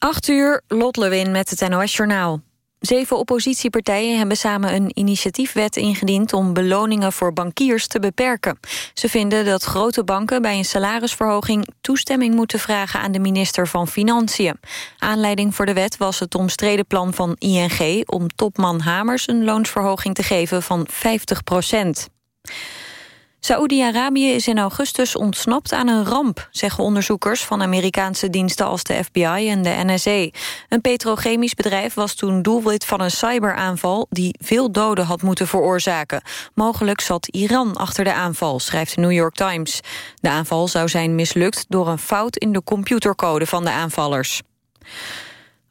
8 uur, Lot Lewin met het NOS Journaal. Zeven oppositiepartijen hebben samen een initiatiefwet ingediend... om beloningen voor bankiers te beperken. Ze vinden dat grote banken bij een salarisverhoging... toestemming moeten vragen aan de minister van Financiën. Aanleiding voor de wet was het omstreden plan van ING... om topman Hamers een loonsverhoging te geven van 50 procent. Saoedi-Arabië is in augustus ontsnapt aan een ramp... zeggen onderzoekers van Amerikaanse diensten als de FBI en de NSA. Een petrochemisch bedrijf was toen doelwit van een cyberaanval... die veel doden had moeten veroorzaken. Mogelijk zat Iran achter de aanval, schrijft de New York Times. De aanval zou zijn mislukt door een fout in de computercode van de aanvallers.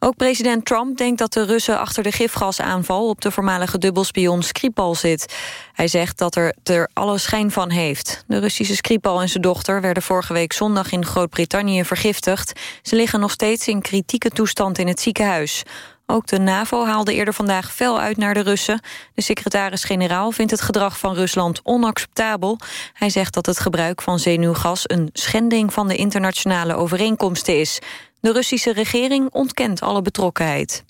Ook president Trump denkt dat de Russen achter de gifgasaanval... op de voormalige dubbelspion Skripal zit. Hij zegt dat er er alle schijn van heeft. De Russische Skripal en zijn dochter werden vorige week zondag... in Groot-Brittannië vergiftigd. Ze liggen nog steeds in kritieke toestand in het ziekenhuis. Ook de NAVO haalde eerder vandaag fel uit naar de Russen. De secretaris-generaal vindt het gedrag van Rusland onacceptabel. Hij zegt dat het gebruik van zenuwgas een schending van de internationale overeenkomsten is. De Russische regering ontkent alle betrokkenheid.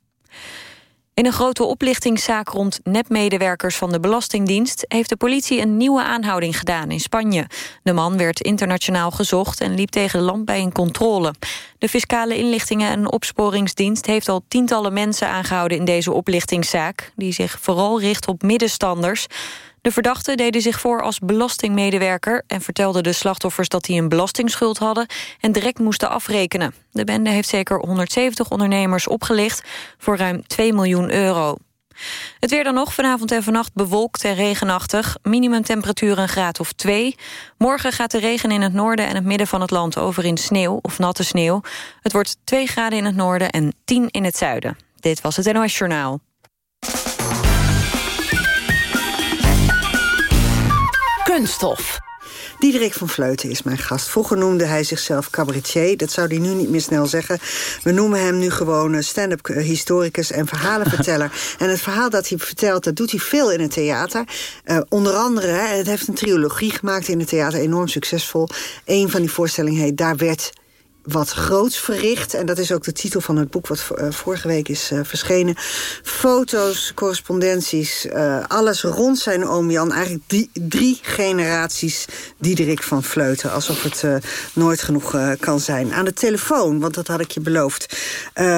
In een grote oplichtingszaak rond nepmedewerkers van de Belastingdienst... heeft de politie een nieuwe aanhouding gedaan in Spanje. De man werd internationaal gezocht en liep tegen de land bij een controle. De Fiscale Inlichtingen en Opsporingsdienst heeft al tientallen mensen aangehouden... in deze oplichtingszaak, die zich vooral richt op middenstanders... De verdachten deden zich voor als belastingmedewerker... en vertelden de slachtoffers dat die een belastingsschuld hadden... en direct moesten afrekenen. De bende heeft zeker 170 ondernemers opgelicht... voor ruim 2 miljoen euro. Het weer dan nog, vanavond en vannacht bewolkt en regenachtig. Minimumtemperatuur een graad of 2. Morgen gaat de regen in het noorden en het midden van het land over in sneeuw of natte sneeuw. Het wordt 2 graden in het noorden en 10 in het zuiden. Dit was het NOS Journaal. Kunststof. Diederik van Vleuten is mijn gast. Vroeger noemde hij zichzelf cabaretier. Dat zou hij nu niet meer snel zeggen. We noemen hem nu gewoon stand-up historicus en verhalenverteller. en het verhaal dat hij vertelt, dat doet hij veel in het theater. Uh, onder andere, hè, het heeft een trilogie gemaakt in het theater. Enorm succesvol. Een van die voorstellingen heet Daar werd wat groots verricht. En dat is ook de titel van het boek wat uh, vorige week is uh, verschenen. Foto's, correspondenties, uh, alles rond zijn oom Jan. Eigenlijk die, drie generaties Diederik van Vleuten. Alsof het nooit genoeg kan zijn. Aan de telefoon, want dat had ik je beloofd.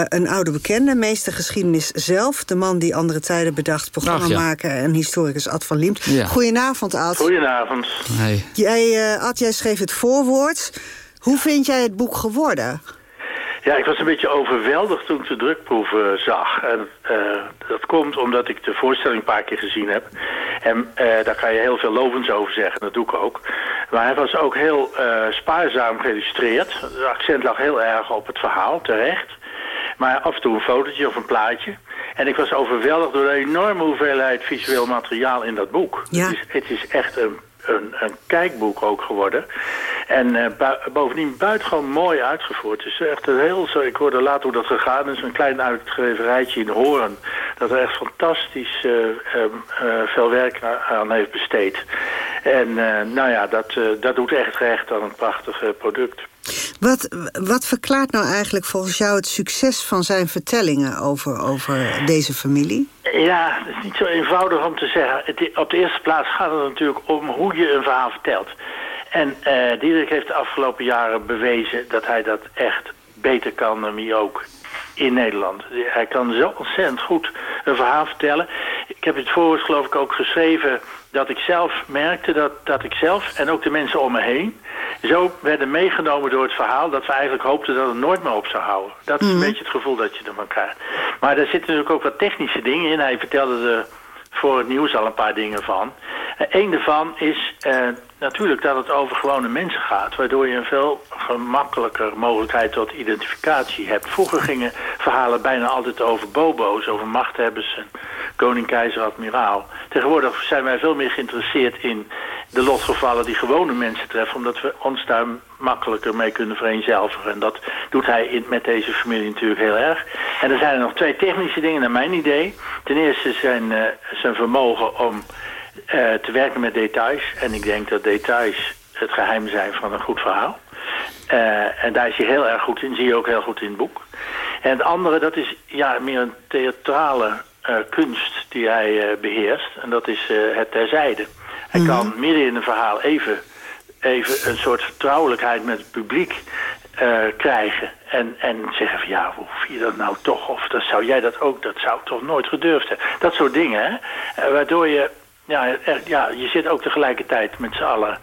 een oude bekende, meester geschiedenis zelf. De man die andere tijden bedacht, programma ja. maken... en historicus Ad van Liemt. Ja. Goedenavond, Ad. Goedenavond. Hey. Jij, Ad, jij schreef het voorwoord... Hoe vind jij het boek geworden? Ja, ik was een beetje overweldigd toen ik de drukproeven zag. En uh, dat komt omdat ik de voorstelling een paar keer gezien heb. En uh, daar kan je heel veel lovends over zeggen, dat doe ik ook. Maar hij was ook heel spaarzaam geïllustreerd. Het accent lag heel erg op het verhaal, terecht. Maar af en toe een fotootje of een plaatje. En ik was overweldigd door de enorme hoeveelheid visueel materiaal in dat boek. Ja. Het, is, het is echt een een, een kijkboek ook geworden. En uh, bu bovendien buitengewoon mooi uitgevoerd. Is echt een heel zo. Ik hoorde later hoe dat gegaan is. Een klein uitgeverijtje in Hoorn. Dat er echt fantastisch uh, uh, veel werk aan heeft besteed. En nou ja, dat, dat doet echt recht aan een prachtig product. Wat, wat verklaart nou eigenlijk volgens jou het succes van zijn vertellingen over, over deze familie? Ja, het is niet zo eenvoudig om te zeggen. Het, op de eerste plaats gaat het natuurlijk om hoe je een verhaal vertelt. En uh, Diederik heeft de afgelopen jaren bewezen dat hij dat echt beter kan dan wie ook in Nederland. Hij kan zo ontzettend goed een verhaal vertellen. Ik heb het voorwoord geloof ik ook geschreven dat ik zelf merkte dat, dat ik zelf en ook de mensen om me heen zo werden meegenomen door het verhaal dat we eigenlijk hoopten dat het nooit meer op zou houden. Dat is een beetje het gevoel dat je ervan krijgt. Maar er zitten natuurlijk ook wat technische dingen in. Hij vertelde er voor het nieuws al een paar dingen van. Eén daarvan is uh, natuurlijk dat het over gewone mensen gaat... waardoor je een veel gemakkelijker mogelijkheid tot identificatie hebt. Vroeger gingen verhalen bijna altijd over bobo's, over machthebbers... en koning, keizer, admiraal. Tegenwoordig zijn wij veel meer geïnteresseerd in de lotgevallen die gewone mensen treffen... omdat we ons daar makkelijker mee kunnen vereenzelvigen. En dat doet hij in, met deze familie natuurlijk heel erg. En er zijn er nog twee technische dingen naar mijn idee. Ten eerste zijn, uh, zijn vermogen om uh, te werken met details. En ik denk dat details het geheim zijn van een goed verhaal. Uh, en daar is hij heel erg goed in, zie je ook heel goed in het boek. En het andere, dat is ja, meer een theatrale uh, kunst die hij beheerst. En dat is het terzijde. Hij mm -hmm. kan midden in een verhaal even, even een soort vertrouwelijkheid met het publiek krijgen. En, en zeggen van ja, hoe vind je dat nou toch? Of dat, zou jij dat ook? Dat zou ik toch nooit gedurfd hebben. Dat soort dingen, hè? waardoor je ja, ja, je zit ook tegelijkertijd met z'n allen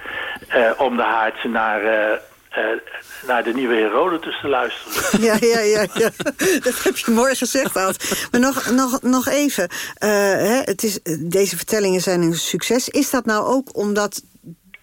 uh, om de haard naar, uh, uh, naar de nieuwe Herodotus te luisteren. Ja, ja, ja, ja. dat heb je mooi gezegd, Ad. Maar nog, nog, nog even. Hè, het is, deze vertellingen zijn een succes. Is dat nou ook omdat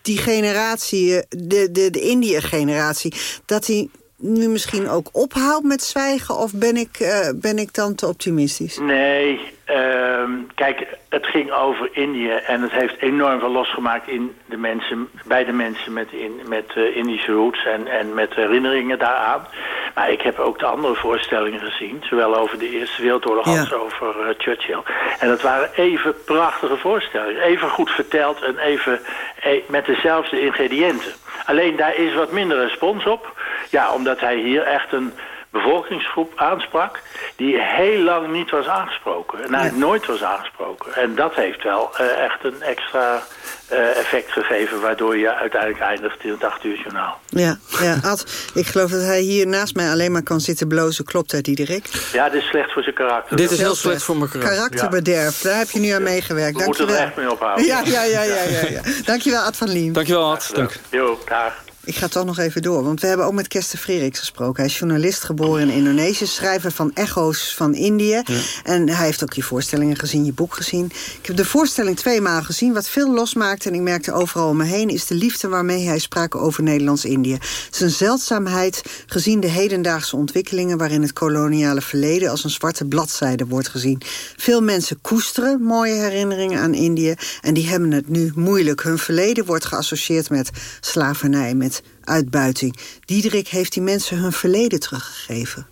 die generatie, de, de, de Indië-generatie... dat die nu misschien ook ophoudt met zwijgen? Of ben ik, uh, ben ik dan te optimistisch? Nee, uh, kijk, het ging over Indië en het heeft enorm veel losgemaakt in de mensen, bij de mensen met, in, met uh, Indische roots en, en met herinneringen daaraan. Maar ik heb ook de andere voorstellingen gezien, zowel over de Eerste Wereldoorlog ja. als over uh, Churchill. En dat waren even prachtige voorstellingen, even goed verteld en even e met dezelfde ingrediënten. Alleen daar is wat minder respons op. Ja, omdat hij hier echt een bevolkingsgroep aansprak... die heel lang niet was aangesproken. En nooit was aangesproken. En dat heeft wel uh, echt een extra uh, effect gegeven... waardoor je uiteindelijk eindigt in het 8 uur journaal. Ja, ja Ad, ik geloof dat hij hier naast mij alleen maar kan zitten blozen. Klopt dat, Diederik? Ja, dit is slecht voor zijn karakter. Dit is heel slecht voor mijn karakter. Karakterbederf, daar heb je nu aan meegewerkt. We moeten er echt mee ophouden. Ja, ja, ja, ja, ja, ja. Dankjewel, Ad van Liem. Dankjewel, Ad. Dank. Jo, dag. Ik ga toch nog even door, want we hebben ook met Kester Freriks gesproken. Hij is journalist, geboren in Indonesië, schrijver van Echo's van Indië. Ja. En hij heeft ook je voorstellingen gezien, je boek gezien. Ik heb de voorstelling twee maal gezien. Wat veel losmaakte, en ik merkte overal om me heen... is de liefde waarmee hij sprak over Nederlands-Indië. Zijn zeldzaamheid gezien de hedendaagse ontwikkelingen... waarin het koloniale verleden als een zwarte bladzijde wordt gezien. Veel mensen koesteren mooie herinneringen aan Indië... en die hebben het nu moeilijk. Hun verleden wordt geassocieerd met slavernij, met uitbuiting. Diederik heeft die mensen hun verleden teruggegeven.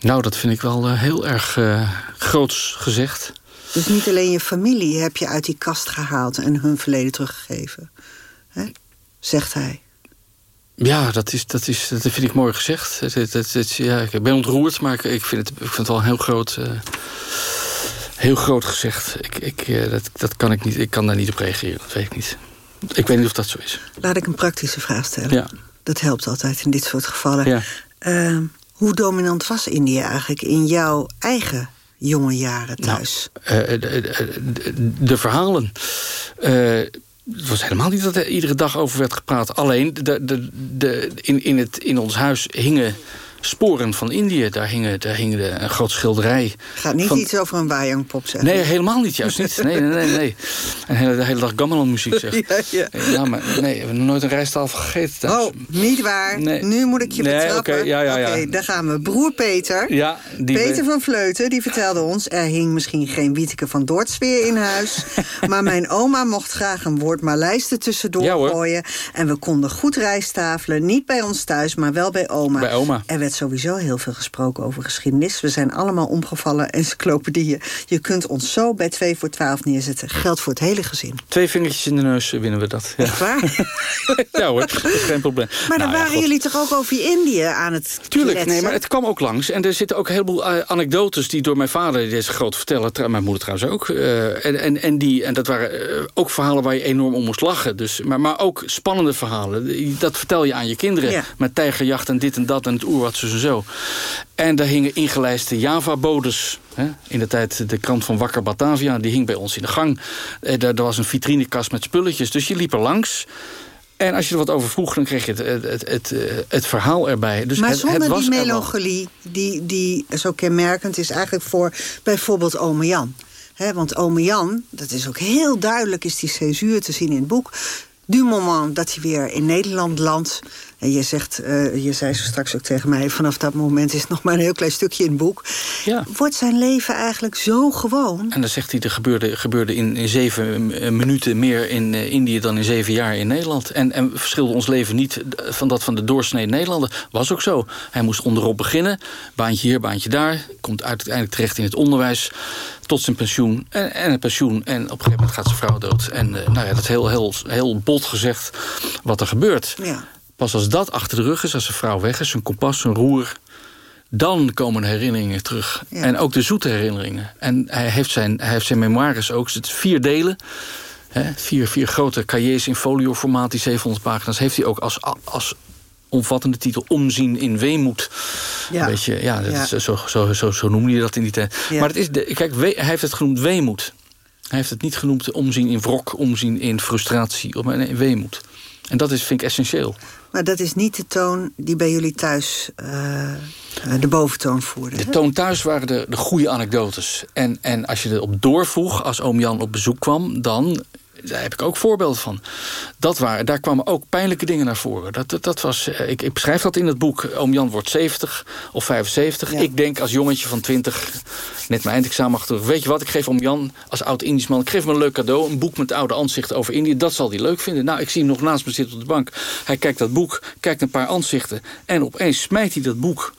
Nou, dat vind ik wel uh, heel erg uh, groots gezegd. Dus niet alleen je familie heb je uit die kast gehaald... en hun verleden teruggegeven, He? zegt hij. Ja, dat, is, dat, is, dat vind ik mooi gezegd. Het, het, het, het, ja, ik ben ontroerd, maar ik vind het, ik vind het wel heel groot... Uh, heel groot gezegd. Ik, ik, dat, dat kan ik niet. Ik kan daar niet op reageren, dat weet ik niet. Ik weet niet of dat zo is. Laat ik een praktische vraag stellen. Ja. Dat helpt altijd in dit soort gevallen. Ja. Uh, hoe dominant was India eigenlijk in jouw eigen jonge jaren thuis? Nou, uh, de, de, de, verhalen... Uh, het was helemaal niet dat er iedere dag over werd gepraat. Alleen de, de, de, in, in, het, in ons huis hingen sporen van Indië. Daar hingen, daar hingen een groot schilderij. Gaat niet van... iets over een Wajang-pop zeggen? Nee, helemaal niet, juist niet. Nee, nee, nee. nee. En hele, de hele dag gamelan muziek zeg. Ja, ja. ja, maar nee, we hebben nooit een rijsttafel gegeten thuis. Oh, niet waar. Nee. Nu moet ik je nee, betrappen. Oké, ja, ja, ja. Okay, daar gaan we. Broer Peter. Ja, die Peter van Vleuten, die vertelde ons... er hing misschien geen Wieteke van Dortsweer in huis... maar mijn oma mocht graag een woord Maleis er tussendoor gooien... en we konden goed rijsttafelen. Niet bij ons thuis, maar wel bij oma. Bij oma. Er werd sowieso heel veel gesproken over geschiedenis. We zijn allemaal omgevallen encyclopedieën. Je kunt ons zo bij 2 voor 12 neerzetten. Geldt voor het hele gezin. Twee vingertjes in de neus winnen we dat. Ja. Echt waar? ja hoor, dat is geen probleem. Maar dan Nou waren jullie toch ook over Indië aan het Tuurlijk, kletsen? nee, maar het kwam ook langs. En er zitten ook een heleboel eh, anekdotes die door mijn vader... een groot verteller, trouw- mijn moeder trouwens ook. eh, en, en, en, die, en dat waren eh, ook verhalen waar je enorm om moest lachen. Dus, maar, maar ook spannende verhalen. Dat vertel je aan je kinderen. Ja. Met tijgerjacht en dit en dat en het oerwoud zus en zo. En daar hingen ingelijste Java-bodes. In de tijd de krant van Wakker Batavia. Die hing bij ons in de gang. Eh, daar, daar was een vitrinekast met spulletjes. Dus je liep er langs... En als je er wat over vroeg, dan kreeg je het, het, het, het, eh, verhaal erbij. Dus maar het, zonder het was die er melancholie die, die zo kenmerkend is eigenlijk voor bijvoorbeeld ome Jan. Hè, want ome Jan, dat is ook heel duidelijk, is die césuur te zien in het boek. Du moment dat hij weer in Nederland landt. En je, zegt, eh, je zei zo straks ook tegen mij... vanaf dat moment is het nog maar een heel klein stukje in het boek. Ja. Wordt zijn leven eigenlijk zo gewoon? En dan zegt hij, er gebeurde, gebeurde in, in zeven eh, minuten meer in eh, Indië dan in zeven jaar in Nederland. En, en verschilde ons leven niet van dat van de doorsnee Nederlander. Was ook zo. Hij moest onderop beginnen. Baantje hier, baantje daar. Komt uiteindelijk terecht in het onderwijs. Tot zijn pensioen. En, en het pensioen. En op een gegeven moment gaat zijn vrouw dood. En nou ja, dat is heel, heel, heel bot gezegd wat er gebeurt. Ja. Pas als dat achter de rug is, als zijn vrouw weg is... zijn kompas, zijn roer... dan komen herinneringen terug. En ook de zoete herinneringen. En hij heeft zijn, hij heeft zijn memoires ook. Het vier delen. Hè, vier, vier grote cahiers in folioformaat, die 700 pagina's... heeft hij ook als, als omvattende titel Omzien in Weemoed. Ja, Weet je, ja, dat Is, zo, zo, zo, zo noemde je dat in die tijd. Maar het is de, kijk, hij heeft het genoemd Weemoed. Hij heeft het niet genoemd omzien in wrok, omzien in frustratie, of in weemoed. En dat is, vind ik essentieel. Maar dat is niet de toon die bij jullie thuis uh, de boventoon voerde? De toon thuis waren de, de goede anekdotes. En, en als je erop doorvroeg, als oom Jan op bezoek kwam... dan daar heb ik ook voorbeelden van. Dat waren, daar kwamen ook pijnlijke dingen naar voren. Dat, dat, was, eh, ik, ik beschrijf dat in het boek. Oom Jan wordt 70 of 75. Ik denk als jongetje van 20, net mijn eindexamen achter... weet je wat, ik geef oom Jan als oud-Indisch man... ik geef hem een leuk cadeau, een boek met oude ansichten over Indië. Dat zal hij leuk vinden. Nou, ik zie hem nog naast me zitten op de bank. Hij kijkt dat boek, kijkt een paar ansichten... en opeens smijt hij dat boek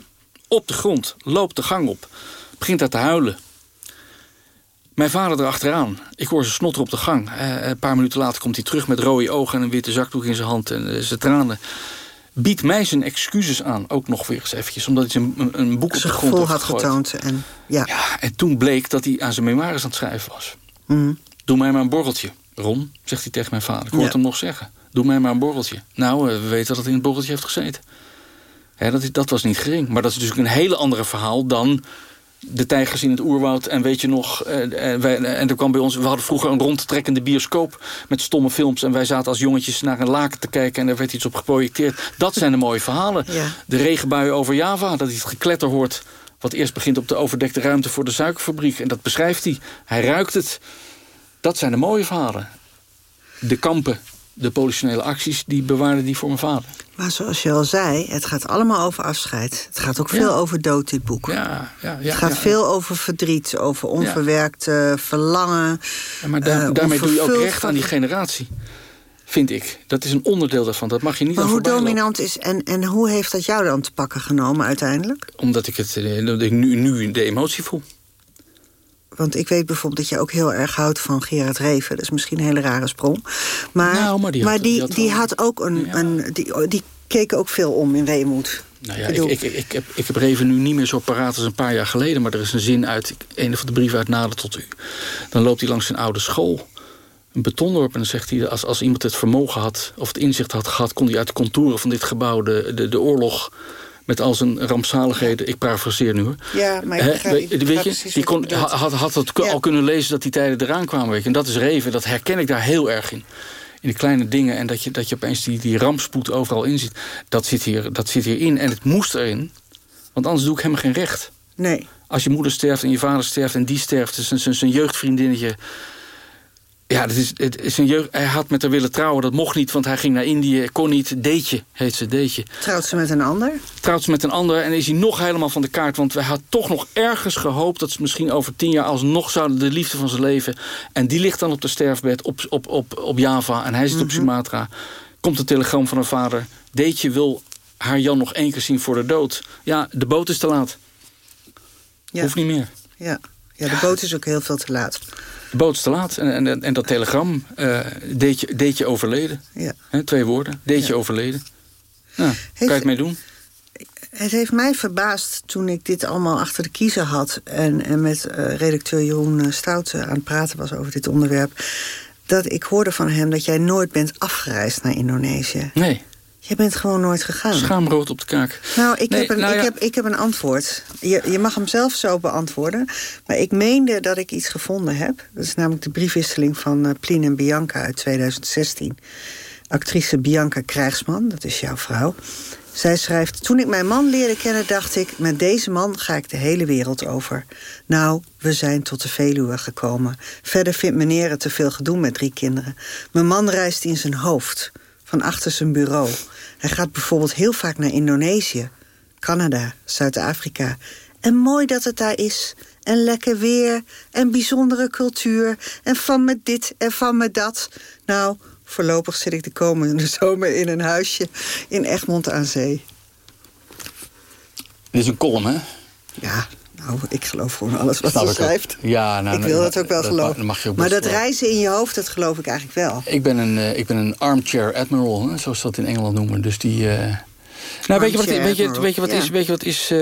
op de grond, loopt de gang op... begint daar te huilen. Mijn vader erachteraan. Ik hoor ze snotter op de gang. Uh, een paar minuten later komt hij terug met rode ogen... en een witte zakdoek in zijn hand en uh, zijn tranen. Biedt mij zijn excuses aan, ook nog weer eens eventjes... omdat hij een, een boek op de grond had getoond. En, ja. ja. en toen bleek dat hij aan zijn memoires aan het schrijven was. Mm. Doe mij maar een borreltje. Ron, zegt hij tegen mijn vader. Ik hoor hem nog zeggen. Doe mij maar een borreltje. Nou, uh, we weten dat hij in het borreltje heeft gezeten. dat, dat was niet gering. Maar dat is natuurlijk een hele andere verhaal dan de tijgers in het oerwoud. En weet je nog, eh, eh, wij, en er kwam bij ons... we hadden vroeger een rondtrekkende bioscoop met stomme films... en wij zaten als jongetjes naar een laken te kijken... en er werd iets op geprojecteerd. Dat zijn de mooie verhalen. De regenbuien over Java, dat hij het gekletter hoort... wat eerst begint op de overdekte ruimte voor de suikerfabriek. En dat beschrijft hij. Hij ruikt het. Dat zijn de mooie verhalen. De kampen, de politionele acties, die bewaarde die voor mijn vader. Maar zoals je al zei, het gaat allemaal over afscheid. Het gaat ook veel over dood, dit boek. Ja, ja, ja, het gaat veel over verdriet, over onverwerkt verlangen. maar daar, uh, daarmee doe je ook recht aan die generatie. Vind ik. Dat is een onderdeel daarvan. Dat mag je niet maar hoe dominant is en, en hoe heeft dat jou dan te pakken genomen uiteindelijk? Omdat ik, het, eh, dat ik nu, nu de emotie voel. Want ik weet bijvoorbeeld dat je ook heel erg houdt van Gerard Reven. Dat is misschien een hele rare sprong. Maar, nou, maar die had, maar die, die, had, ook een... een die, die keek ook veel om in weemoed. Nou ja, ik, ik, ik, ik, heb, ik heb Reven nu niet meer zo paraat als een paar jaar geleden... maar er is een zin uit een van de brieven uit Nader tot u. Dan loopt hij langs zijn oude school een betondorp. En dan zegt hij, als, als iemand het vermogen had... of het inzicht had gehad, kon hij uit de contouren van dit gebouw... de, de, de oorlog met al zijn rampzaligheden. Ik parafraseer nu hoor. Ja, maar ik weet, weet je, die kon, had, had het al kunnen lezen dat die tijden eraan kwamen. Weet je. En dat is Reven, dat herken ik daar heel erg in. In de kleine dingen en dat je, dat je opeens die, die rampspoed overal in ziet. Dat zit, hier, dat zit hierin en het moest erin. Want anders doe ik hem geen recht. Nee. Als je moeder sterft en je vader sterft en die sterft... zijn, zijn jeugdvriendinnetje ja, dat is, het is een jeugd, hij had met haar willen trouwen. Dat mocht niet, want hij ging naar Indië. Kon niet. Deetje heet ze, Deetje. Trouwt ze met een ander? Trouwt ze met een ander en is hij nog helemaal van de kaart. Want wij had toch nog ergens gehoopt... dat ze misschien over tien jaar alsnog zouden de liefde van zijn leven... en die ligt dan op de sterfbed op, op, op, op Java en hij zit op mhm. Sumatra. Komt een telegram van haar vader. Deetje wil haar Jan nog één keer zien voor de dood. Ja, de boot is te laat. Ja. Hoeft niet meer. Ja. ja, de boot is ook heel veel te laat. De boot is te laat. En, en, en dat telegram, uh, deed, je, deed je overleden. Ja. twee woorden, deed je overleden. Nou, kan je het mee doen? Het heeft mij verbaasd toen ik dit allemaal achter de kiezer had... en, en met uh, redacteur Jeroen eh, Stouten aan het praten was over dit onderwerp... dat ik hoorde van hem dat jij nooit bent afgereisd naar Indonesië. Nee. Je bent gewoon nooit gegaan. Schaamrood op de kaak. Nou, ik, heb, een, nou ik, heb, ik heb een antwoord. Je, je mag hem zelf zo beantwoorden. Maar ik meende dat ik iets gevonden heb. Dat is namelijk de briefwisseling van uh, Plien en Bianca uit 2016. Actrice Bianca Krijgsman, dat is jouw vrouw. Zij schrijft, toen ik mijn man leerde kennen dacht ik... met deze man ga ik de hele wereld over. Nou, we zijn tot de Veluwe gekomen. Verder vindt meneer het te veel gedoe met drie kinderen. Mijn man reist in zijn hoofd, van achter zijn bureau... Hij gaat bijvoorbeeld heel vaak naar Indonesië, Canada, Zuid-Afrika. En mooi dat het daar is. En lekker weer. En bijzondere cultuur. En van me dit en van me dat. Nou, voorlopig zit ik de komende zomer in een huisje in Egmond aan Zee. Dit is een column, hè? Ja, nou, ik geloof gewoon alles wat hij schrijft. Ja, nou, ik wil dat ook wel geloven. maar dat reizen in je hoofd, dat geloof ik eigenlijk wel. Ik ben een, uh, ik ben een armchair admiral, hè, zoals ze dat in Engeland noemen. Dus die, uh, Nou, weet je wat, weet je, weet je wat Ja. is, weet je wat is, eh,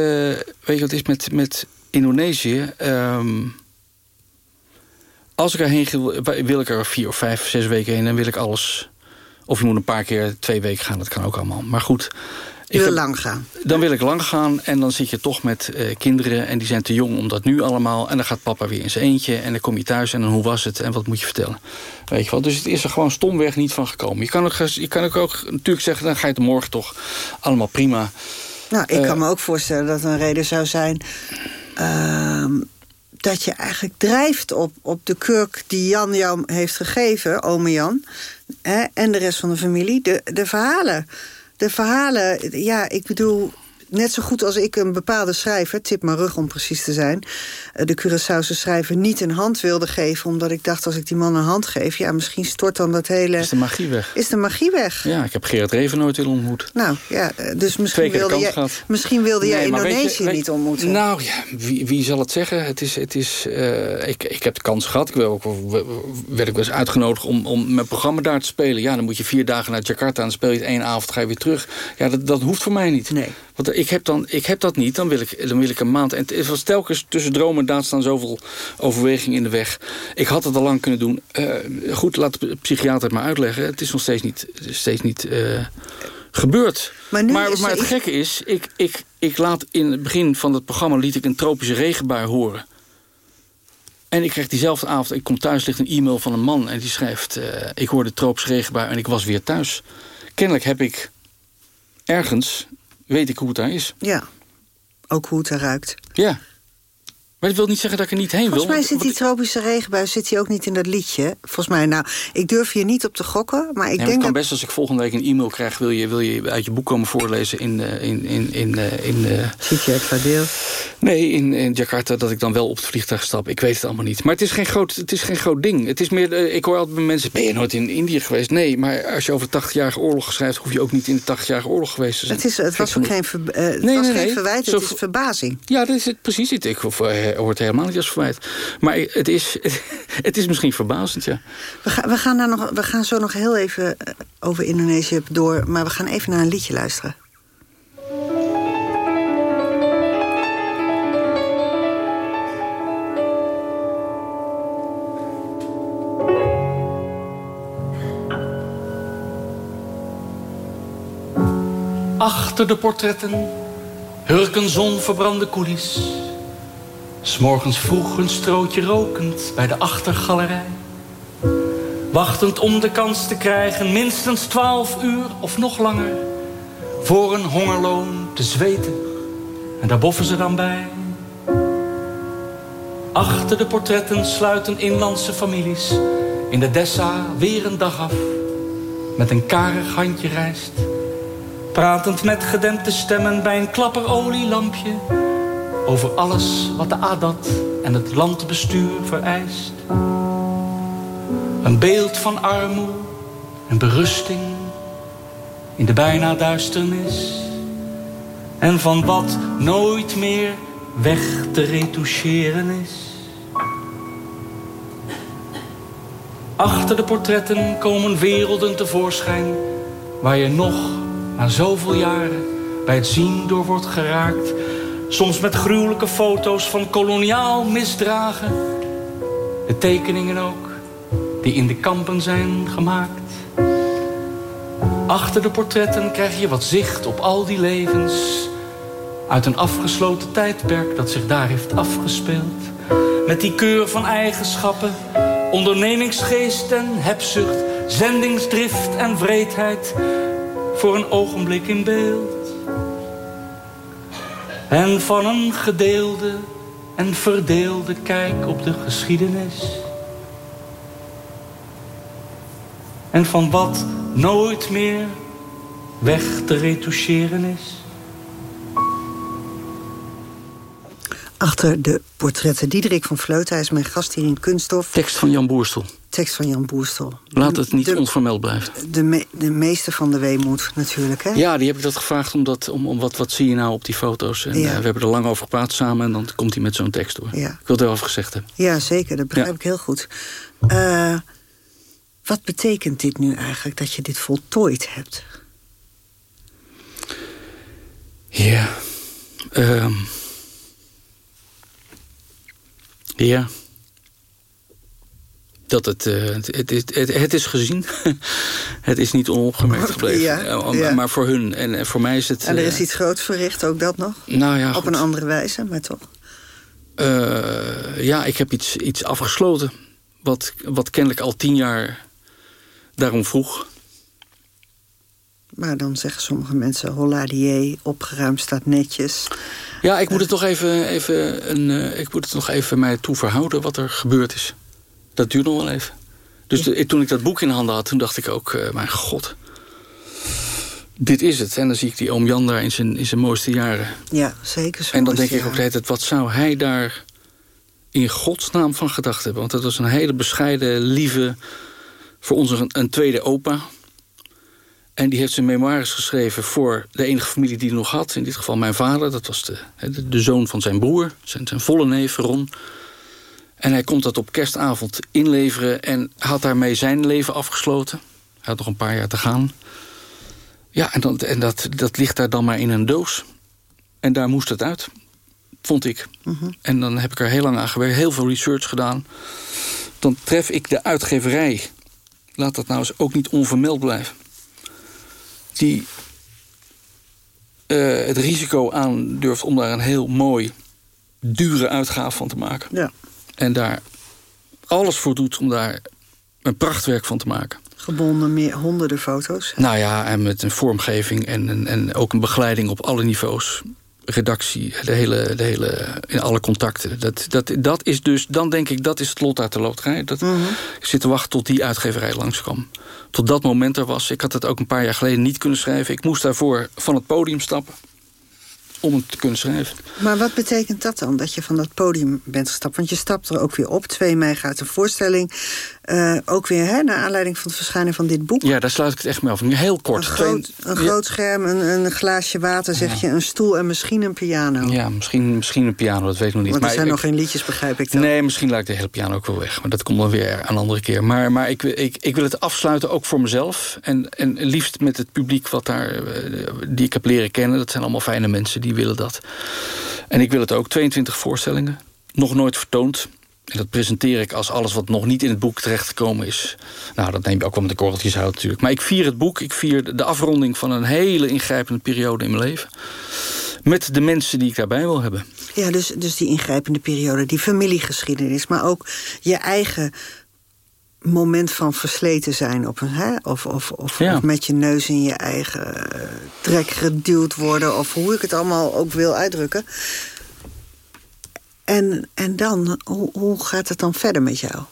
weet je wat is met, met Indonesië? Ehm, als ik erheen wil, wil ik er vier of vijf, zes weken heen, dan wil ik alles. Of je moet een paar keer twee weken gaan, dat kan ook allemaal. Maar goed. Je wil heb- lang gaan. Dan wil ik lang gaan en dan zit je toch met eh, kinderen... en die zijn te jong om dat nu allemaal. En dan gaat papa weer in zijn eentje en dan kom je thuis... en dan hoe was het en wat moet je vertellen. Weet je wel? Dus het is er gewoon stomweg niet van gekomen. Je kan ook, je kan ook, ook natuurlijk zeggen, dan ga je het morgen toch allemaal prima. Nou, ik Eh. kan me ook voorstellen dat een reden zou zijn... ehm, dat je eigenlijk drijft op, op de kurk die Jan jou heeft gegeven, ome Jan... Hè, en de rest van de familie, de, de verhalen. De verhalen, ja, ik bedoel... Net zo goed als ik een bepaalde schrijver, Tip Marug om precies te zijn... eh, de Curaçaose schrijver niet een hand wilde geven... omdat ik dacht, als ik die man een hand geef... ja, misschien stort dan dat hele... Is de magie weg. Is de magie weg? Ja, ik heb Gerard Reven nooit willen ontmoeten. Nou, ja, eh, dus misschien wilde, jij, gehad. misschien wilde Nee, je- Indonesië niet ontmoeten. Nou ja, wie, wie zal het zeggen? Het is, het is, eh, ik, ik heb de kans gehad. Ik werd, ook, werd ik wel eens uitgenodigd om, om mijn programma daar te spelen. Ja, dan moet je vier dagen naar Jakarta en dan speel je het één avond, ga je weer terug. Ja, dat, dat hoeft voor mij niet. Nee. Want ik heb, dan, ik heb dat niet, dan wil ik, dan wil ik een maand. En het was telkens tussen droom en daad staan zoveel overwegingen in de weg. Ik had het al lang kunnen doen. Eh, goed, laat de psychiater het maar uitleggen. Het is nog steeds niet, steeds niet eh, gebeurd. Maar maar, het gekke is, ik, ik, ik laat in het begin van het programma liet ik een tropische regenbui horen. En ik kreeg diezelfde avond, ik kom thuis, ligt een e-mail van een man... en die schrijft, eh, ik hoorde tropische regenbui en ik was weer thuis. Kennelijk heb ik ergens, weet ik hoe het daar is. Ja, ook hoe het eruit. Ja. Maar dat wil niet zeggen dat ik er niet heen Volgens wil. mij zit die tropische regenbui zit die ook niet in dat liedje. Volgens mij, nou, ik durf hier niet op te gokken, maar ik Ja, maar het denk kan dat... best als ik volgende week een e-mail krijg... wil je, wil je uit je boek komen voorlezen in... eh, in, in, in, eh, in eh, Zit je extra deel? nee, in, in Jakarta, dat ik dan wel op het vliegtuig stap. Ik weet het allemaal niet. Maar het is geen groot, het is geen groot ding. Het is meer, eh, ik hoor altijd bij mensen... ben je nooit in Indië geweest? Nee, maar als je over de 80-jarige oorlog schrijft... hoef je ook niet in de 80-jarige oorlog geweest te zijn. Het, is, het was ook geen, ver, eh, het Nee, was nee, geen verwijt, Zo het is verbazing. Ja, dat is het precies. Het ik hoor hoort helemaal niet als verwijt. Maar het is, het is misschien verbazend, ja. We, gaan we, gaan daar nog, we gaan zo nog heel even eh, over Indonesië door... maar we gaan even naar een liedje luisteren. Achter de portretten hurken zonverbrande koelies. S'morgens vroeg een strootje rokend bij de achtergalerij. Wachtend om de kans te krijgen minstens twaalf uur of nog langer... voor een hongerloon te zweten. En daar boffen ze dan bij. Achter de portretten sluiten inlandse families... in de Dessa weer een dag af. Met een karig handje rijst... Pratend met gedempte stemmen bij een klapperolielampje. Over alles wat de ADAT en het landbestuur vereist. Een beeld van armoede en berusting in de bijna duisternis. En van wat nooit meer weg te retoucheren is. Achter de portretten komen werelden tevoorschijn... waar je nog na zoveel jaren bij het zien door wordt geraakt. Soms met gruwelijke foto's van koloniaal misdragen. De tekeningen ook, die in de kampen zijn gemaakt. Achter de portretten krijg je wat zicht op al die levens... uit een afgesloten tijdperk dat zich daar heeft afgespeeld. Met die keur van eigenschappen, ondernemingsgeest en hebzucht... zendingsdrift en vreedheid voor een ogenblik in beeld. En van een gedeelde en verdeelde kijk op de geschiedenis. En van wat nooit meer weg te retoucheren is. Achter de portretten Diederik van Vleuten, hij is mijn gast hier in Kunststof. Tekst van Jan Boerstel. Tekst van Jan Boerstel. Laat het niet de, onvermeld blijven. de, me- de meeste van de weemoed natuurlijk, hè? Ja, die heb ik dat gevraagd omdat, om, om wat, wat zie je nou op die foto's. En Ja. eh, we hebben er lang over gepraat samen en dan komt hij met zo'n tekst door. Ja. Ik wil het erover gezegd hebben. Ja, zeker. Dat begrijp Ja. ik heel goed. Eh, wat betekent dit nu eigenlijk, dat je dit voltooid hebt? Ja. Um, ja. Dat het, uh, het, het, is gezien. het is niet onopgemerkt gebleven. Ja, ja. Maar voor hun en voor mij is het... En er is iets groots verricht, ook dat nog? Nou ja, Op goed. een andere wijze, maar toch? Uh, ja, ik heb iets, iets afgesloten. Wat, wat kennelijk al tien jaar daarom vroeg. Maar dan zeggen sommige mensen... holladier, opgeruimd staat netjes. Ja, ik moet het nog even, even, een, ik moet het nog even mij toe verhouden wat er gebeurd is. Dat duurt nog wel even. Dus de, toen ik dat boek in handen had, toen dacht ik ook... Uh, mijn god, dit is het. En dan zie ik die oom Jan daar in zijn, in zijn mooiste jaren. Ja, zeker zo. En dan denk ik ook altijd, wat zou hij daar in godsnaam van gedacht hebben? Want dat was een hele bescheiden, lieve... voor ons een, een tweede opa... En die heeft zijn memoires geschreven voor de enige familie die hij nog had. In dit geval mijn vader, dat was de, de, de zoon van zijn broer. Zijn, zijn volle neef, Ron. En hij komt dat op kerstavond inleveren... en had daarmee zijn leven afgesloten. Hij had nog een paar jaar te gaan. Ja, en, dan, en dat, dat ligt daar dan maar in een doos. En daar moest het uit, vond ik. Mhm. En dan heb ik er heel lang aan gewerkt, heel veel research gedaan. Dan tref ik de uitgeverij. Laat dat nou eens ook niet onvermeld blijven die uh, het risico aandurft om daar een heel mooi, dure uitgave van te maken. Ja. En daar alles voor doet om daar een prachtwerk van te maken. Gebonden meer honderden foto's. Nou ja, en met een vormgeving en, en, en ook een begeleiding op alle niveaus. Redactie, de hele, de hele, in alle contacten. Dat, dat, dat is dus, dan denk ik, dat is het lot uit de loterij. Dat, mm -hmm. Ik zit te wachten tot die uitgeverij langskwam tot dat moment er was. Ik had het ook een paar jaar geleden niet kunnen schrijven. Ik moest daarvoor van het podium stappen om het te kunnen schrijven. Maar wat betekent dat dan, dat je van dat podium bent gestapt? Want je stapt er ook weer op. 2 mei gaat de voorstelling. Uh, ook weer, hè, naar aanleiding van het verschijnen van dit boek. Ja, daar sluit ik het echt mee af. Heel kort. Een groot, een groot scherm, een, een, glaasje water, zeg je, een stoel en misschien een piano. Ja, misschien, misschien een piano, dat weet ik nog niet. Want er maar zijn ik, nog geen liedjes, begrijp ik dan. Nee, misschien laat ik de hele piano ook wel weg. Maar dat komt dan weer een andere keer. Maar, maar ik, ik, ik wil het afsluiten ook voor mezelf. En, en liefst met het publiek wat daar, die ik heb leren kennen. Dat zijn allemaal fijne mensen, die willen dat. En ik wil het ook, 22 voorstellingen. Nog nooit vertoond. En dat presenteer ik als alles wat nog niet in het boek terechtgekomen is. Nou, dat neem je ook wel met de korreltjes uit natuurlijk. Maar ik vier het boek, ik vier de afronding van een hele ingrijpende periode in mijn leven. Met de mensen die ik daarbij wil hebben. Ja, dus, dus die ingrijpende periode, die familiegeschiedenis... maar ook je eigen moment van versleten zijn op een, hè? Of, of, of, ja. of met je neus in je eigen trek geduwd worden... of hoe ik het allemaal ook wil uitdrukken. En, en dan, hoe, hoe gaat het dan verder met jou?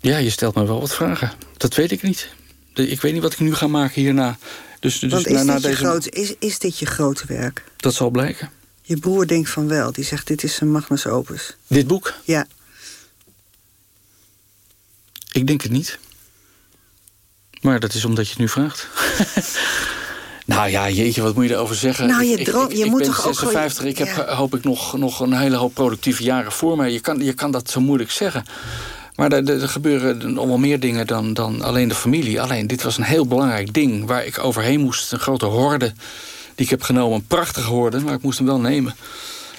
Ja, je stelt me wel wat vragen. Dat weet ik niet. Ik weet niet wat ik nu ga maken hierna. Dus, dus Want is, na, na dit je deze... groot, is, is dit je grote werk? Dat zal blijken. Je broer denkt van wel. Die zegt, dit is een magnus opus. Dit boek? Ja. Ik denk het niet. Maar dat is omdat je het nu vraagt. nou ja, jeetje, wat moet je erover zeggen? Nou, je, ik, droom, ik, je ik moet ben toch 56, ook... ik heb, ja. hoop ik nog, nog een hele hoop productieve jaren voor me. Je kan, je kan dat zo moeilijk zeggen. Maar er, er gebeuren nog wel meer dingen dan, dan alleen de familie. Alleen, dit was een heel belangrijk ding waar ik overheen moest. Een grote horde die ik heb genomen. Een prachtige horde, maar ik moest hem wel nemen.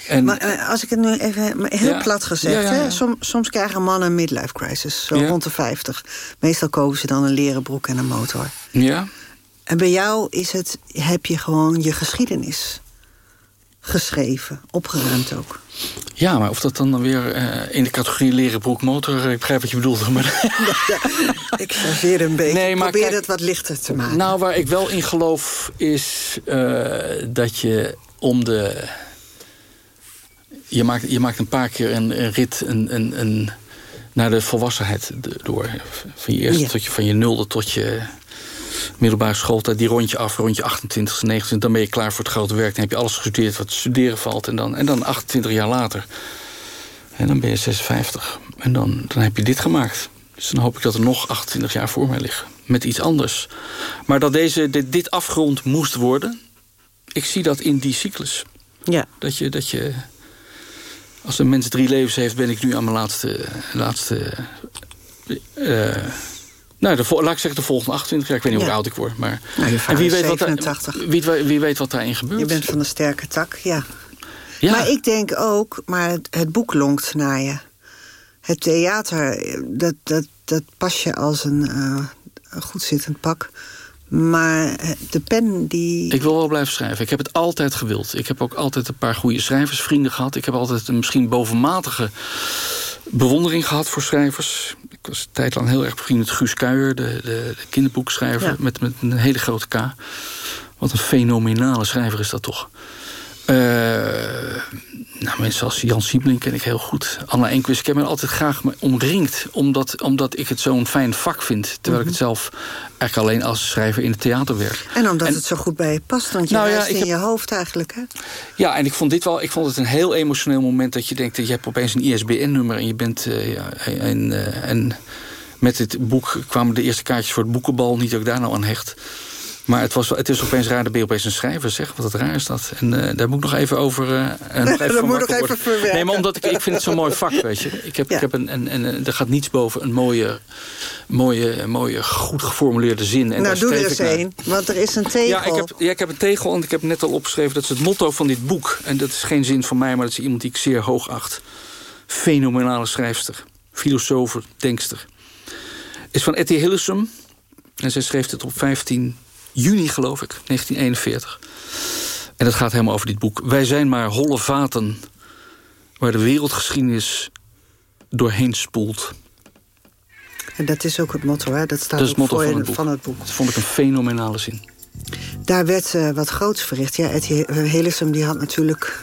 En, maar als ik het nu even heel ja, plat gezegd... ja, ja, Hè, som, soms krijgen mannen een midlife crisis, zo rond de 50. Meestal kopen ze dan een leren broek en een motor. Ja. En bij jou is het, heb je gewoon je geschiedenis geschreven, opgeruimd ook. Ja, maar of dat dan weer uh, in de categorie leren broek motor... ik begrijp wat je bedoelt. Maar... Ja, ja, ik chargeer een beetje. Nee, maar probeer het wat lichter te maken. Nou, waar ik wel in geloof is uh, dat je om de je maakt, je maakt een paar keer een, een rit een, een, een, naar de volwassenheid door. Van je eerste ja. tot je, van je nulde tot je middelbare schooltijd. Die rondje af, rondje 28, 29. Dan ben je klaar voor het grote werk. Dan heb je alles gestudeerd wat studeren valt. En dan, en dan 28 jaar later. En dan ben je 56. En dan, dan heb je dit gemaakt. Dus dan hoop ik dat er nog 28 jaar voor mij liggen. Met iets anders. Maar dat deze, dit, dit afgerond moest worden... ik zie dat in die cyclus. Ja. Dat je... Dat je als een mens drie levens heeft, ben ik nu aan mijn laatste, laatste uh, Nou, de, laat ik zeggen de volgende 28 jaar. Ik weet niet hoe oud ik word. Maar... Nou, en wie weet, wat daar, wie, wie, weet wat daarin gebeurt. Je bent van de sterke tak, ja. ja. Maar ik denk ook, maar het, het boek lonkt naar je. Het theater, dat, dat, dat pas je als een, uh, een goed zittend pak. Maar eh, de pen die... Ik wil wel blijven schrijven. Ik heb het altijd gewild. Ik heb ook altijd een paar goede schrijversvrienden gehad. Ik heb altijd een misschien bovenmatige bewondering gehad voor schrijvers. Ik was een tijd lang heel erg bevriend met Guus Kuijer... de, de, de kinderboekschrijver met, met een hele grote K. Wat een fenomenale schrijver is dat toch. Uh, nou, mensen als Jan Siebling ken ik heel goed. Anna Enquist, ik heb me altijd graag omringd... omdat, omdat ik het zo'n fijn vak vind. Terwijl ik het mhm. zelf eigenlijk alleen als schrijver in het theater werk. En omdat het zo goed bij je past, want je nou, ja, in je hoofd eigenlijk. Hè? Ja, en ik vond dit wel... Ik vond het een heel emotioneel moment dat je denkt... dat je hebt opeens een ISBN-nummer en je bent... Uh, ja, en, uh, en met dit boek kwamen de eerste kaartjes voor het boekenbal. Niet dat ik daar nou aan hecht... Maar het, was, het is opeens raar, de ben opeens een schrijver, zeg. Wat raar is dat. En uh, daar moet ik nog even over... Uh, nog even moet nog even verwerken. Nee, maar omdat ik, ik vind het zo'n mooi vak, weet je. Ik heb, ik heb een, en, en, er gaat niets boven een mooie, mooie, mooie goed geformuleerde zin. En nou, doe er eens één, want er is een tegel. Ja ik, heb, ja, ik heb een tegel en ik heb net al opgeschreven... dat is het motto van dit boek. En dat is geen zin van mij, maar dat is iemand die ik zeer hoog acht. Fenomenale schrijfster. Filosoof, denkster. Is van Etty Hillesum. En zij schreef het op 15 juni, geloof ik, 1941. En dat gaat helemaal over dit boek. Wij zijn maar holle vaten waar de wereldgeschiedenis doorheen spoelt. En dat is ook het motto, hè? Dat staat dat is het motto van het, van, het boek. Dat vond ik een fenomenale zin. Daar werd uh, wat groots verricht. Ja, het Hillesum die had natuurlijk...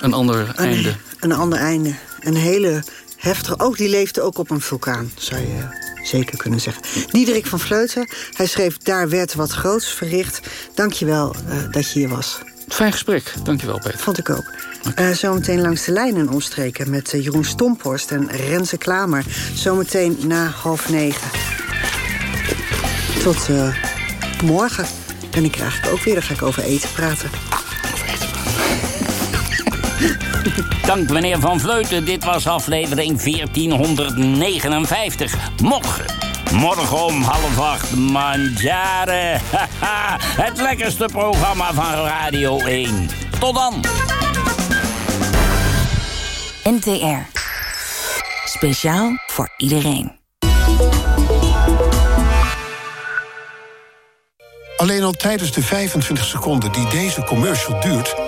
Een ander een, einde. Een ander einde. Een hele heftige... Ook die leefde ook op een vulkaan, zou je zeker kunnen zeggen. Diederik van Vleuten, hij schreef... Daar werd wat groots verricht. Dank je wel uh, dat je hier was. Fijn gesprek, dank je wel, Peter. Vond ik ook. Uh, zometeen langs de lijnen omstreken met uh, Jeroen Stomphorst en Renze Klamer. Zometeen na half negen. Tot uh, morgen ben ik eigenlijk ook weer. Dan ga ik over eten praten. Dank meneer Van Vleuten. Dit was aflevering 1459. Morgen. Morgen om half acht. Manjare. Het lekkerste programma van Radio 1. Tot dan. NTR. Speciaal voor iedereen. Alleen al tijdens de 25 seconden die deze commercial duurt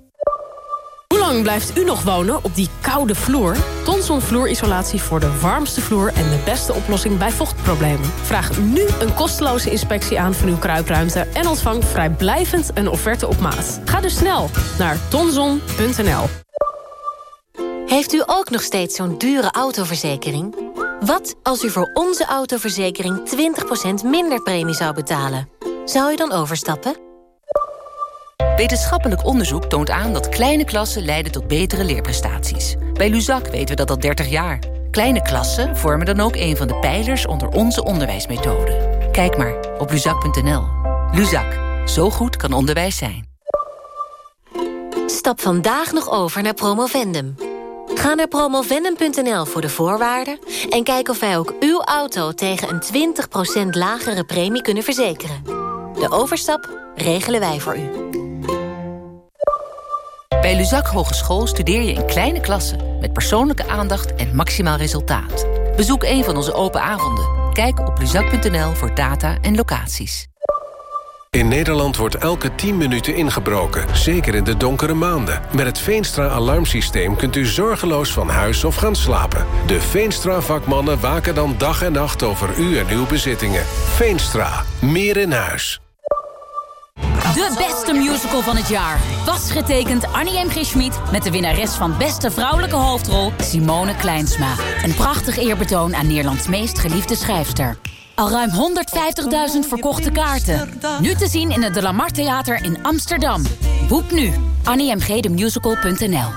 Blijft u nog wonen op die koude vloer? Tonson vloerisolatie voor de warmste vloer en de beste oplossing bij vochtproblemen. Vraag nu een kosteloze inspectie aan van uw kruipruimte... en ontvang vrijblijvend een offerte op maat. Ga dus snel naar tonson.nl. Heeft u ook nog steeds zo'n dure autoverzekering? Wat als u voor onze autoverzekering 20% minder premie zou betalen? Zou u dan overstappen? Wetenschappelijk onderzoek toont aan dat kleine klassen leiden tot betere leerprestaties. Bij Luzak weten we dat al 30 jaar. Kleine klassen vormen dan ook een van de pijlers onder onze onderwijsmethode. Kijk maar op luzak.nl. Luzak, zo goed kan onderwijs zijn. Stap vandaag nog over naar Promovendum. Ga naar promovendum.nl voor de voorwaarden... en kijk of wij ook uw auto tegen een 20% lagere premie kunnen verzekeren. De overstap regelen wij voor u. Bij Luzak Hogeschool studeer je in kleine klassen... met persoonlijke aandacht en maximaal resultaat. Bezoek een van onze open avonden. Kijk op luzak.nl voor data en locaties. In Nederland wordt elke 10 minuten ingebroken, zeker in de donkere maanden. Met het Veenstra-alarmsysteem kunt u zorgeloos van huis of gaan slapen. De Veenstra-vakmannen waken dan dag en nacht over u en uw bezittingen. Veenstra, meer in huis. De beste musical van het jaar. Was getekend Annie M. G. Schmid met de winnares van beste vrouwelijke hoofdrol Simone Kleinsma. Een prachtig eerbetoon aan Nederlands meest geliefde schrijfster. Al ruim 150.000 verkochte kaarten. Nu te zien in het De Lamar Theater in Amsterdam. Boek nu. AnnieMGdemusical.nl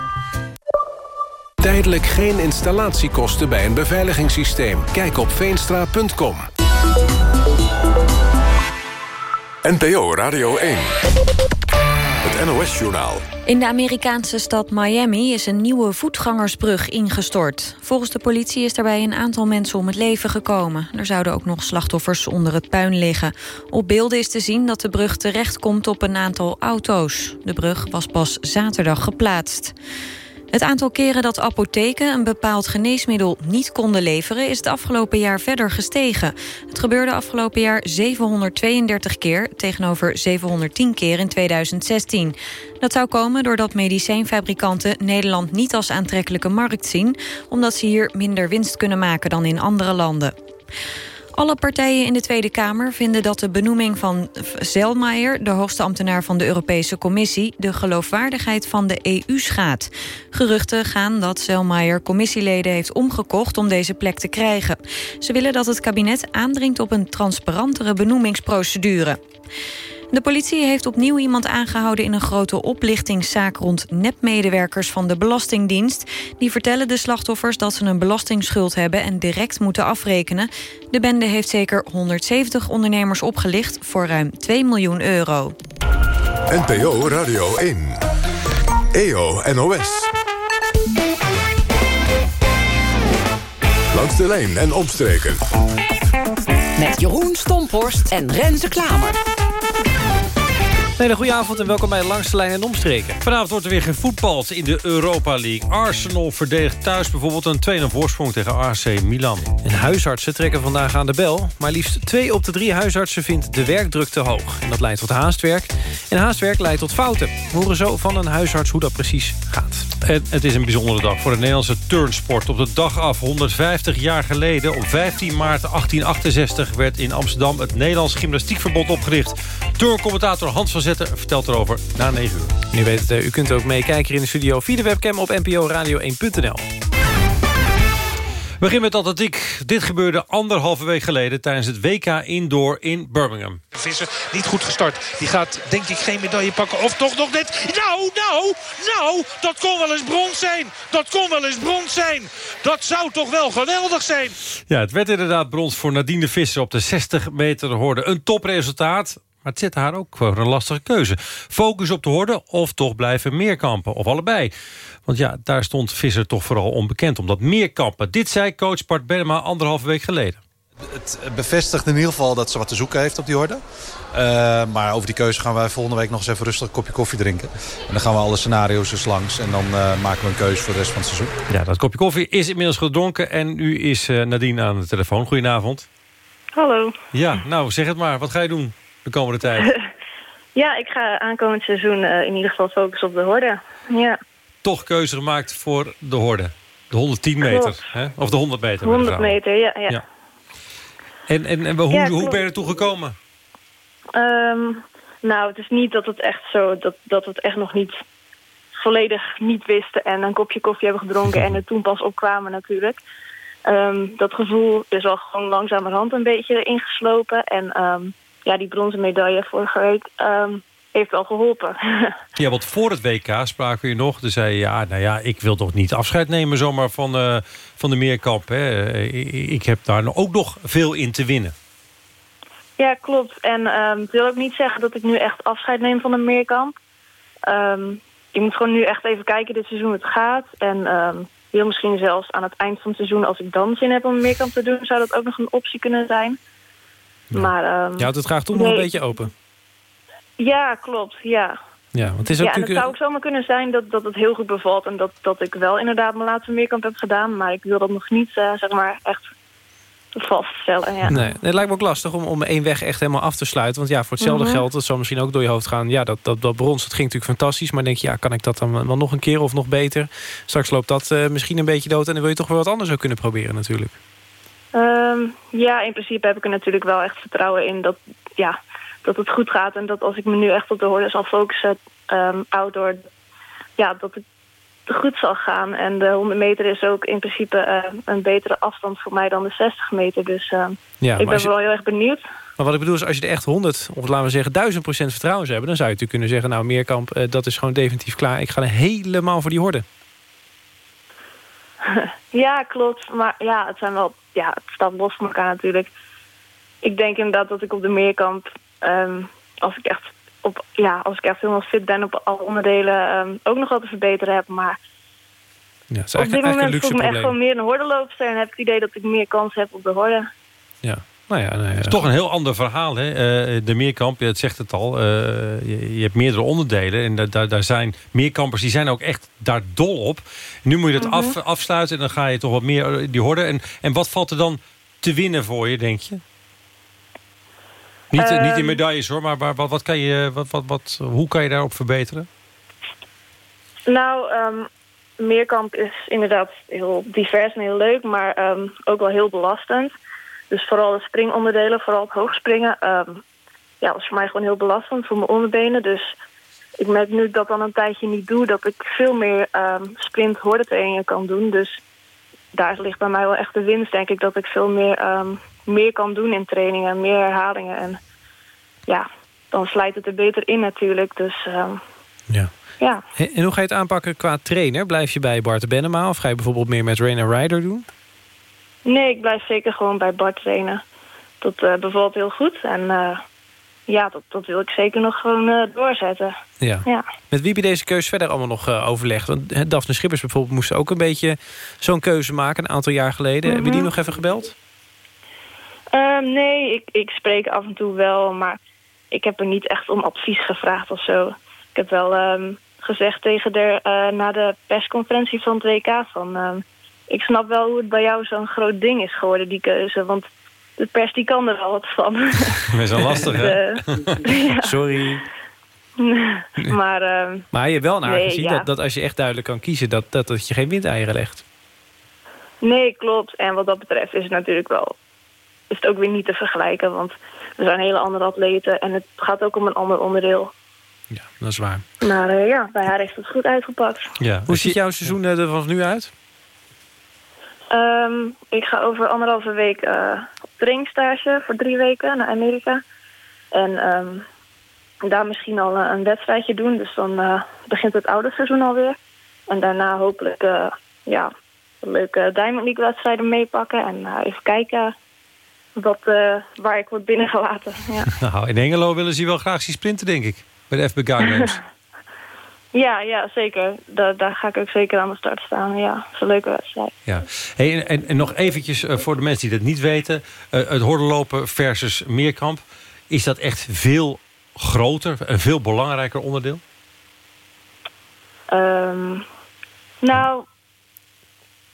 Tijdelijk geen installatiekosten bij een beveiligingssysteem. Kijk op veenstra.com. NPO Radio 1. Het NOS-journaal. In de Amerikaanse stad Miami is een nieuwe voetgangersbrug ingestort. Volgens de politie is daarbij een aantal mensen om het leven gekomen. Er zouden ook nog slachtoffers onder het puin liggen. Op beelden is te zien dat de brug terechtkomt op een aantal auto's. De brug was pas zaterdag geplaatst. Het aantal keren dat apotheken een bepaald geneesmiddel niet konden leveren... is het afgelopen jaar verder gestegen. Het gebeurde afgelopen jaar 732 keer... tegenover 710 keer in 2016. Dat zou komen doordat medicijnfabrikanten Nederland niet als aantrekkelijke markt zien... omdat ze hier minder winst kunnen maken dan in andere landen. Alle partijen in de Tweede Kamer vinden dat de benoeming van Zelmaier... de hoogste ambtenaar van de Europese Commissie... de geloofwaardigheid van de EU schaadt. Geruchten gaan dat Zelmaier commissieleden heeft omgekocht... om deze plek te krijgen. Ze willen dat het kabinet aandringt op een transparantere benoemingsprocedure. De politie heeft opnieuw iemand aangehouden in een grote oplichtingszaak rond nepmedewerkers van de Belastingdienst. Die vertellen de slachtoffers dat ze een belastingsschuld hebben en direct moeten afrekenen. De bende heeft zeker 170 ondernemers opgelicht voor ruim 2 miljoen euro. NPO Radio 1. EO NOS. Langs de lijn en omstreken. Met Jeroen Stomporst en Renze Klamer. Hele goede avond en welkom bij Langs de Lijn en Omstreken. Vanavond wordt er weer gevoetbald in de Europa League. Arsenal verdedigt thuis bijvoorbeeld een 2-0 voorsprong tegen AC Milan. En huisartsen trekken vandaag aan de bel. Maar liefst twee op de drie huisartsen vindt de werkdruk te hoog. En dat leidt tot haastwerk. En haastwerk leidt tot fouten. We horen zo van een huisarts hoe dat precies gaat. En het is een bijzondere dag voor de Nederlandse turnsport. Op de dag af, 150 jaar geleden, op 15 maart 1868... werd in Amsterdam het Nederlands Gymnastiekverbond opgericht. Turncommentator Hans van Zetten vertelt erover na 9 uur. Nu weet het, u kunt ook meekijken in de studio via de webcam op nporadio1.nl. We beginnen met atletiek. Dit gebeurde anderhalve week geleden tijdens het WK Indoor in Birmingham. Visser niet goed gestart. Die gaat denk ik geen medaille pakken. Of toch nog net. Nou, nou, nou. Dat kon wel eens brons zijn. Dat kon wel eens brons zijn. Dat zou toch wel geweldig zijn. Ja, het werd inderdaad brons voor Nadine Visser op de 60 meter horde. Een topresultaat. Maar het zette haar ook voor een lastige keuze. Focus op de horde of toch blijven meerkampen. Of allebei. Want ja, daar stond Visser toch vooral onbekend. Omdat meerkampen. Dit zei coach Bart Benema anderhalve week geleden. Het bevestigt in ieder geval dat ze wat te zoeken heeft op die horde. Uh, maar over die keuze gaan wij volgende week nog eens even rustig een kopje koffie drinken. En dan gaan we alle scenario's eens langs. En dan uh, maken we een keuze voor de rest van het seizoen. Ja, dat kopje koffie is inmiddels gedronken. En nu is uh, Nadine aan de telefoon. Goedenavond. Hallo. Ja, nou zeg het maar. Wat ga je doen de komende tijd? ja, ik ga aankomend seizoen in ieder geval focussen op de horde. Ja. Toch keuze gemaakt voor de horde. De 110 meter. Hè? Of de 100 meter. 100 meter, ja. ja. ja. En, en, en hoe, ja, hoe ben je er toe gekomen? Um, nou, het is niet dat het echt zo... dat, dat het echt nog niet volledig niet wisten... en een kopje koffie hebben gedronken... en er toen pas opkwamen natuurlijk. Um, dat gevoel is al gewoon langzamerhand een beetje ingeslopen. En um, ja, die bronzen medaille vorige week heeft wel geholpen. ja, want voor het WK spraken je nog. Toen zei je, ja, nou ja, ik wil toch niet afscheid nemen zomaar van, uh, van de meerkamp. Hè. Ik heb daar ook nog veel in te winnen. Ja, klopt. En um, het wil ook niet zeggen dat ik nu echt afscheid neem van de meerkamp. Um, ik moet gewoon nu echt even kijken dit seizoen het gaat. En wil misschien zelfs aan het eind van het seizoen... als ik dan zin heb om een meerkamp te doen... zou dat ook nog een optie kunnen zijn. Ja. Maar, um, Je houdt het graag toch nog een beetje open? Ja, klopt. Ja. Ja, want het is ook ja, en natuurlijk... het zou ook zomaar kunnen zijn dat, dat het heel goed bevalt... en dat, dat ik wel inderdaad mijn laatste meerkamp heb gedaan. Maar ik wil dat nog niet, uh, zeg maar, echt vaststellen. Ja. Nee, het lijkt me ook lastig om, om één weg echt helemaal af te sluiten. Want ja, voor hetzelfde Mhm. geld, dat zal misschien ook door je hoofd gaan... ja, dat, dat, dat brons, dat ging natuurlijk fantastisch... maar denk je, ja, kan ik dat dan wel nog een keer of nog beter? Straks loopt dat uh, misschien een beetje dood... en dan wil je toch wel wat anders ook kunnen proberen natuurlijk. Um, ja, in principe heb ik er natuurlijk wel echt vertrouwen in... dat, ja, dat het goed gaat en dat als ik me nu echt op de horde zal focussen... Um, outdoor, ja, dat het goed zal gaan. En de 100 meter is ook in principe uh, een betere afstand voor mij dan de 60 meter. Dus uh, ja, ik ben je, wel heel erg benieuwd. Maar wat ik bedoel is, als je er echt 100, of laten we zeggen 1000 procent vertrouwen zou hebben... dan zou je natuurlijk kunnen zeggen, nou Meerkamp, uh, dat is gewoon definitief klaar. Ik ga er helemaal voor die horde. ja, klopt. Maar ja, het zijn wel... Ja, het staat los van elkaar natuurlijk. Ik denk inderdaad dat ik op de meerkamp... ehm, als ik echt op, ja, als ik echt helemaal fit ben op alle onderdelen... ehm, ook nog wat te verbeteren heb. Maar Ja, op dit moment voel ik me echt gewoon meer een hordenloopster... en heb ik het idee dat ik meer kans heb op de horde. Ja. Nou ja, nee, Het is toch een heel ander verhaal. Hè? Eh, de meerkamp, ja, het zegt het al. eh, je, je hebt meerdere onderdelen. En da- daar, daar zijn meerkampers die zijn ook echt daar dol op. Nu moet je dat Mhm. af, afsluiten. En dan ga je toch wat meer eh, die horden. En, en wat valt er dan te winnen voor je, denk je? Niet, niet in Ehm. medailles hoor, maar, maar wat, wat kan je, wat, wat, wat, hoe kan je daarop verbeteren? Nou, ehm, meerkamp is inderdaad heel divers en heel leuk, maar ehm, ook wel heel belastend. Dus vooral de springonderdelen, vooral het hoogspringen, ehm ja, dat is voor mij gewoon heel belastend voor mijn onderbenen. Dus ik merk nu dat ik dat dan een tijdje niet doe, dat ik veel meer ehm sprint trainingen kan doen. Dus daar ligt bij mij wel echt de winst, denk ik, dat ik veel meer, ehm, meer kan doen in trainingen, meer herhalingen. En ja, dan slijt het er beter in natuurlijk. Dus Ja. ja. En hoe ga je het aanpakken qua trainer? Blijf je bij Bart Benema of ga je bijvoorbeeld meer met Rainer Ryder doen? Nee, ik blijf zeker gewoon bij Bart trainen. Dat eh, bevalt heel goed. En eh, ja, dat, dat wil ik zeker nog gewoon eh, doorzetten. Ja. Ja. Met wie heb je deze keuze verder allemaal nog overlegd? Want hè, Daphne Schippers bijvoorbeeld moest ook een beetje zo'n keuze maken... een aantal jaar geleden. Heb je die Mhm. nog even gebeld? Ehm, nee, ik, ik spreek af en toe wel, maar ik heb er niet echt om advies gevraagd of zo. Ik heb wel ehm, gezegd tegen de, na de persconferentie van het WK van... ik snap wel hoe het bij jou zo'n groot ding is geworden, die keuze. Want de pers die kan er wel wat van. Best wel lastig, hè? Eh, Sorry. maar ehm, Maar je hebt wel naar Nee, gezien ja. dat, dat als je echt duidelijk kan kiezen... dat, dat, dat je geen windeieren legt. Nee, klopt. En wat dat betreft is het natuurlijk wel... is het ook weer niet te vergelijken. Want er zijn hele andere atleten en het gaat ook om een ander onderdeel. Dat is waar. Maar eh, ja, bij haar heeft het goed uitgepakt. Ja. Hoe ziet jouw seizoen eh, er vanaf nu uit? Ehm, ik ga over anderhalve week eh, op trainingstage voor drie weken naar Amerika. En ehm, daar misschien al eh, een wedstrijdje doen. Dus dan eh, begint het oude seizoen alweer. En daarna hopelijk ja, leuke Diamond League wedstrijden meepakken. En even kijken wat, waar ik word binnengelaten. Ja. Nou, in Engelo willen ze je wel graag zien sprinten, denk ik. Bij de FBK Games. ja, ja, zeker. Da daar ga ik ook zeker aan de start staan. Ja, dat is een leuke wedstrijd. Ja. Hey, en, en nog eventjes eh, voor de mensen die dat niet weten. eh, het hordenlopen versus meerkamp. Is dat echt veel groter, een veel belangrijker onderdeel? Ehm, nou,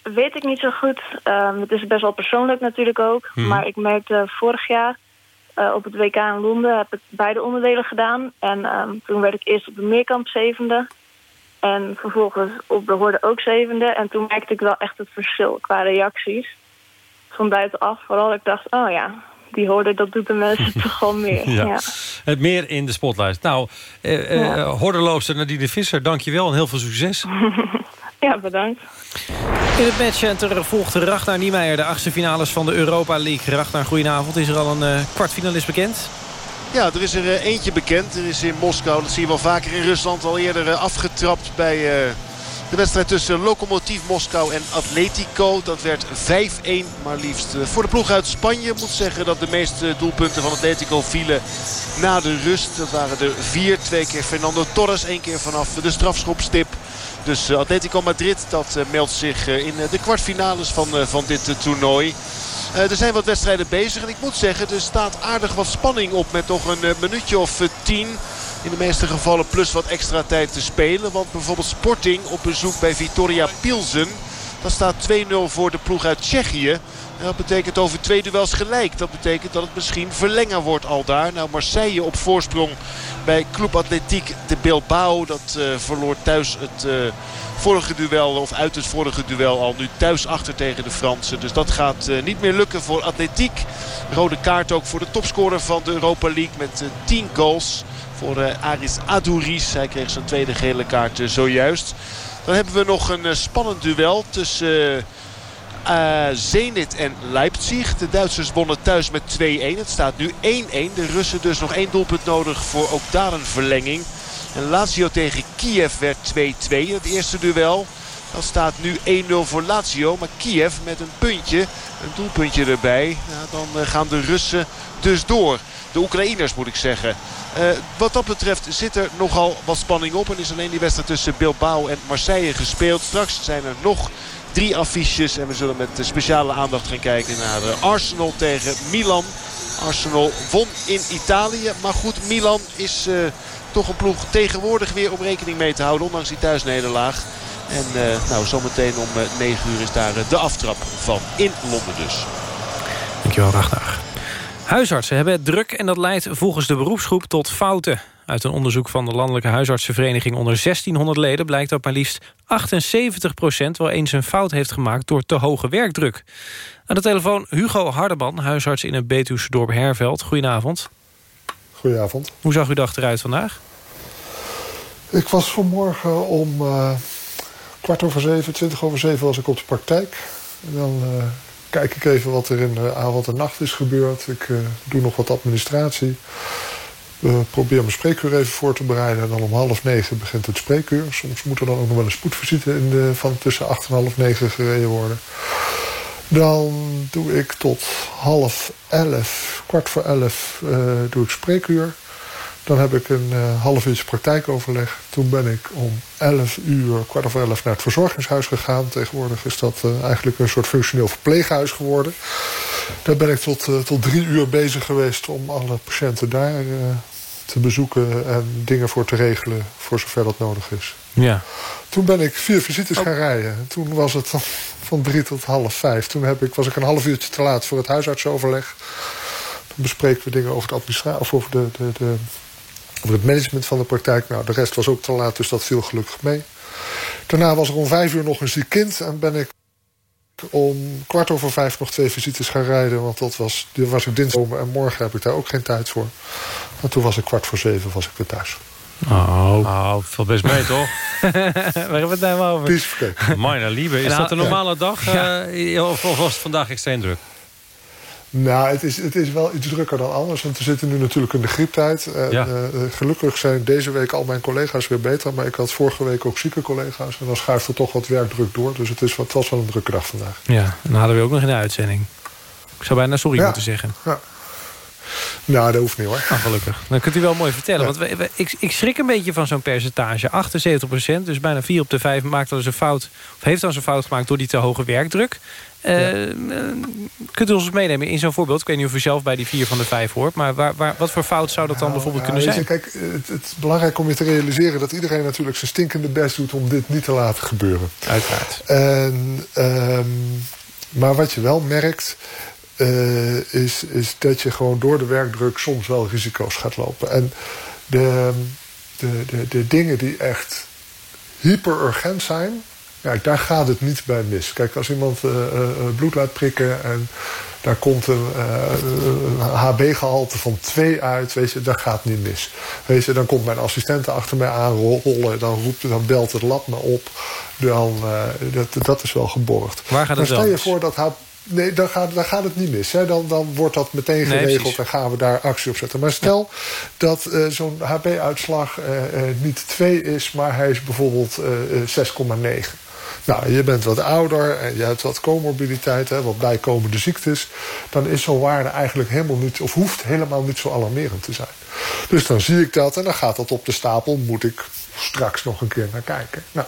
weet ik niet zo goed. Ehm, het is best wel persoonlijk natuurlijk ook. Mhm. Maar ik merkte vorig jaar eh, op het WK in Londen... heb ik beide onderdelen gedaan. En ehm, toen werd ik eerst op de meerkamp zevende. En vervolgens op de horde ook zevende. En toen merkte ik wel echt het verschil qua reacties. Van buitenaf vooral. Ik dacht, oh ja, die horde, dat doet de mensen toch wel meer. Ja. ja. Het meer in de spotlight. Nou, eh, eh, Ja. hordenloopster Nadine Visser, dankjewel en heel veel succes. ja, bedankt. In het matchcenter volgt Ragnar Niemeyer... de achtste finales van de Europa League. Ragnar, goedenavond. Is er al een eh, kwartfinalist bekend? Ja, er is er eh, eentje bekend. Er is in Moskou, dat zie je wel vaker in Rusland, al eerder afgetrapt bij eh, de wedstrijd tussen Lokomotiv Moskou en Atletico. Dat werd 5-1, maar liefst eh, voor de ploeg uit Spanje. Moet zeggen dat de meeste doelpunten van Atletico vielen na de rust. Dat waren er vier. Twee keer Fernando Torres, één keer vanaf de strafschopstip. Dus eh, Atletico Madrid dat eh, meldt zich in de kwartfinales van, van dit toernooi. Er zijn wat wedstrijden bezig en ik moet zeggen, er staat aardig wat spanning op met nog een minuutje of tien. In de meeste gevallen plus wat extra tijd te spelen. Want bijvoorbeeld Sporting op bezoek bij Vitoria Pilsen. Dat staat 2-0 voor de ploeg uit Tsjechië. En dat betekent over twee duels gelijk. Dat betekent dat het misschien verlengen wordt al daar. Nou, Marseille op voorsprong bij Club Atletiek de Bilbao. Dat eh, verloor thuis het eh, vorige duel, of uit het vorige duel al nu thuis achter tegen de Fransen. Dus dat gaat eh, niet meer lukken voor Atletiek. Rode kaart ook voor de topscorer van de Europa League met eh, 10 goals. Voor eh, Aris Adouris. Hij kreeg zijn tweede gele kaart eh, zojuist. Dan hebben we nog een eh, spannend duel tussen... eh, eh, Zenit en Leipzig. De Duitsers wonnen thuis met 2-1. Het staat nu 1-1. De Russen dus nog één doelpunt nodig voor ook daar een verlenging. En Lazio tegen Kiev werd 2-2 in het eerste duel. Dat staat nu 1-0 voor Lazio. Maar Kiev met een puntje, een doelpuntje erbij. Dan gaan de Russen dus door. De Oekraïners moet ik zeggen. Uh, wat dat betreft zit er nogal wat spanning op. En is alleen die wedstrijd tussen Bilbao en Marseille gespeeld. Straks zijn er nog drie affiches. En we zullen met speciale aandacht gaan kijken naar Arsenal tegen Milan. Arsenal won in Italië. Maar goed, Milan is toch een ploeg tegenwoordig weer op rekening mee te houden. Ondanks die thuisnederlaag. En uh, nou, zometeen om 9 uur is daar de aftrap van in Londen dus. Dankjewel, Ragnar. Huisartsen hebben het druk en dat leidt volgens de beroepsgroep tot fouten. Uit een onderzoek van de Landelijke Huisartsenvereniging onder 1600 leden... blijkt dat maar liefst 78% wel eens een fout heeft gemaakt door te hoge werkdruk. Aan de telefoon Hugo Hardeman, huisarts in het Betuwse dorp Herveld. Goedenavond. Goedenavond. Hoe zag uw dag eruit vandaag? Ik was vanmorgen om uh, kwart over zeven, twintig over zeven was ik op de praktijk. En dan uh, kijk ik even wat er in de avond en nacht is gebeurd. Ik uh, doe nog wat administratie. We proberen mijn spreekuur even voor te bereiden. En dan om half negen begint het spreekuur. Soms moet er dan ook nog wel een spoedvisite in de, van tussen acht en half negen gereden worden. Dan doe ik tot half elf, kwart voor elf, uh, doe ik spreekuur. Dan heb ik een uh, half uurtje praktijkoverleg. Toen ben ik om 11 uur, kwart over elf, naar het verzorgingshuis gegaan. Tegenwoordig is dat uh, eigenlijk een soort functioneel verpleeghuis geworden. Daar ben ik tot, uh, tot drie uur bezig geweest om alle patiënten daar te bezoeken... en dingen voor te regelen, voor zover dat nodig is. Ja. Toen ben ik vier visites gaan rijden. Toen was het van drie tot half vijf. Toen heb ik, was ik een half uurtje te laat voor het huisartsoverleg. Dan bespreken we dingen over de administratie... of over de, de, de over het management van de praktijk. Nou, de rest was ook te laat, dus dat viel gelukkig mee. Daarna was er om vijf uur nog een ziek kind. En ben ik om kwart over vijf nog twee visites gaan rijden. Want dat was, was ik dinsdag en morgen heb ik daar ook geen tijd voor. Maar toen was ik kwart voor zeven was ik weer thuis. Oh, oh valt best mee, toch? Waar hebben we het nou over? Piesverkeer. Minor Liebe. Is dat een normale dag? Ja. Uh, of was het vandaag extreem druk? Nou, het is, het is wel iets drukker dan anders. Want we zitten nu natuurlijk in de grieptijd. En, ja. uh, gelukkig zijn deze week al mijn collega's weer beter. Maar ik had vorige week ook zieke collega's. En dan schuift er toch wat werkdruk door. Dus het, is, het was wel een drukke dag vandaag. Ja, en dan hadden we ook nog in de uitzending. Ik zou bijna sorry ja. moeten zeggen. Ja. Nou, dat hoeft niet hoor. Ah, gelukkig. Dan kunt u wel mooi vertellen. Ja. Want we, we, ik, ik schrik een beetje van zo'n percentage. 78% dus bijna 4 op de 5 maakt wel eens een fout. Of heeft dan zo'n fout gemaakt door die te hoge werkdruk. Uh, ja. kunt u ons meenemen in zo'n voorbeeld? Ik weet niet of u zelf bij die 4 van de 5 hoort. Maar waar, waar, wat voor fout zou dat dan nou, bijvoorbeeld nou, kunnen zijn? Kijk, het, het is belangrijk om je te realiseren... dat iedereen natuurlijk zijn stinkende best doet... om dit niet te laten gebeuren. Uiteraard. En, um, maar wat je wel merkt... Uh, is, is dat je gewoon door de werkdruk soms wel risico's gaat lopen. En de, de, de, de dingen die echt hyper urgent zijn... Ja, daar gaat het niet bij mis. Kijk, als iemand uh, uh, bloed laat prikken en daar komt een, HB-gehalte van 2 uit, weet je, dat gaat niet mis. Weet je, dan komt mijn assistent achter mij aanrollen, dan, roept, dan belt het lab me op. Dan, dat, dat is wel geborgd. Waar gaat het dan stel je voor dat Nee, dan gaat, dan gaat het niet mis. Hè. Dan, dan wordt dat meteen geregeld en gaan we daar actie op zetten. Maar stel dat eh, zo'n HB-uitslag eh, eh, niet 2 is, maar hij is bijvoorbeeld eh, eh, 6,9. Nou, je bent wat ouder en je hebt wat comorbiditeit, hè, wat bijkomende ziektes. Dan is zo'n waarde eigenlijk helemaal niet, of hoeft helemaal niet zo alarmerend te zijn. Dus dan zie ik dat en dan gaat dat op de stapel. Moet ik straks nog een keer naar kijken. Nou,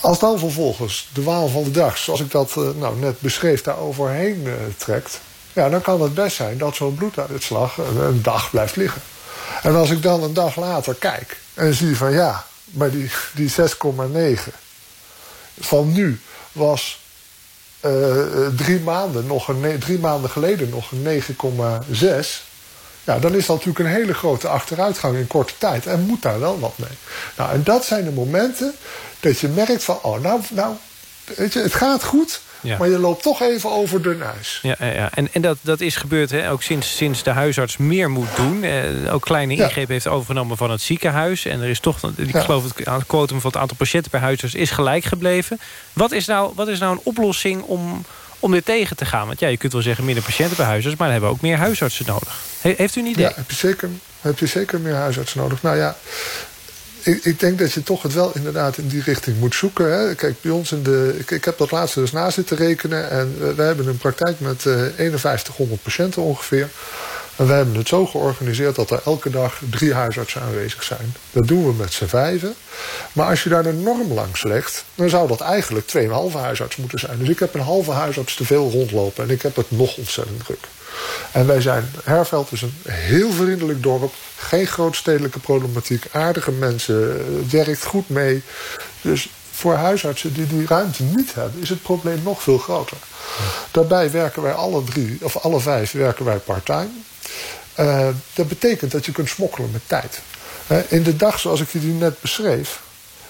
als dan vervolgens de waan van de dag, zoals ik dat uh, nou, net beschreef, daar overheen uh, trekt... Ja, dan kan het best zijn dat zo'n bloeduitslag een, een, dag blijft liggen. En als ik dan een dag later kijk en zie van ja, maar die, die 6,9 van nu was drie, maanden nog een, drie maanden geleden nog een 9,6... Ja, dan is dat natuurlijk een hele grote achteruitgang in korte tijd. En moet daar wel wat mee. Nou, en dat zijn de momenten dat je merkt van... oh, nou, nou weet je, het gaat goed... Ja. Maar je loopt toch even over dun ijs. Ja, ja. en, en dat, dat is gebeurd hè, ook sinds, sinds de huisarts meer moet doen. Eh, ook kleine ingrepen ja. heeft overgenomen van het ziekenhuis. En er is toch, ik ja. geloof het, het quotum van het aantal patiënten per huisarts is gelijk gebleven. Wat is nou, wat is nou een oplossing om, om dit tegen te gaan? Want ja, je kunt wel zeggen minder patiënten per huisarts... maar dan hebben we ook meer huisartsen nodig. He, heeft u een idee? Ja, heb je, zeker, heb je zeker meer huisartsen nodig? Nou ja, ik, ik, denk dat je toch het wel inderdaad in die richting moet zoeken. Hè. Kijk, bij ons in de. Ik, heb dat laatste dus na zitten rekenen. En we hebben een praktijk met uh, 5100 patiënten ongeveer. En we hebben het zo georganiseerd dat er elke dag drie huisartsen aanwezig zijn. Dat doen we met z'n vijven. Maar als je daar de norm langs legt, dan zou dat eigenlijk 2,5 huisarts moeten zijn. Dus ik heb een halve huisarts te veel rondlopen en ik heb het nog ontzettend druk. En wij zijn, Herveld is een heel vriendelijk dorp. Geen grootstedelijke problematiek. Aardige mensen. Het werkt goed mee. Dus voor huisartsen die die ruimte niet hebben... is het probleem nog veel groter. Daarbij werken wij alle drie, of alle vijf, werken wij part-time. Uh, dat betekent dat je kunt smokkelen met tijd. Uh, in de dag zoals ik je die net beschreef...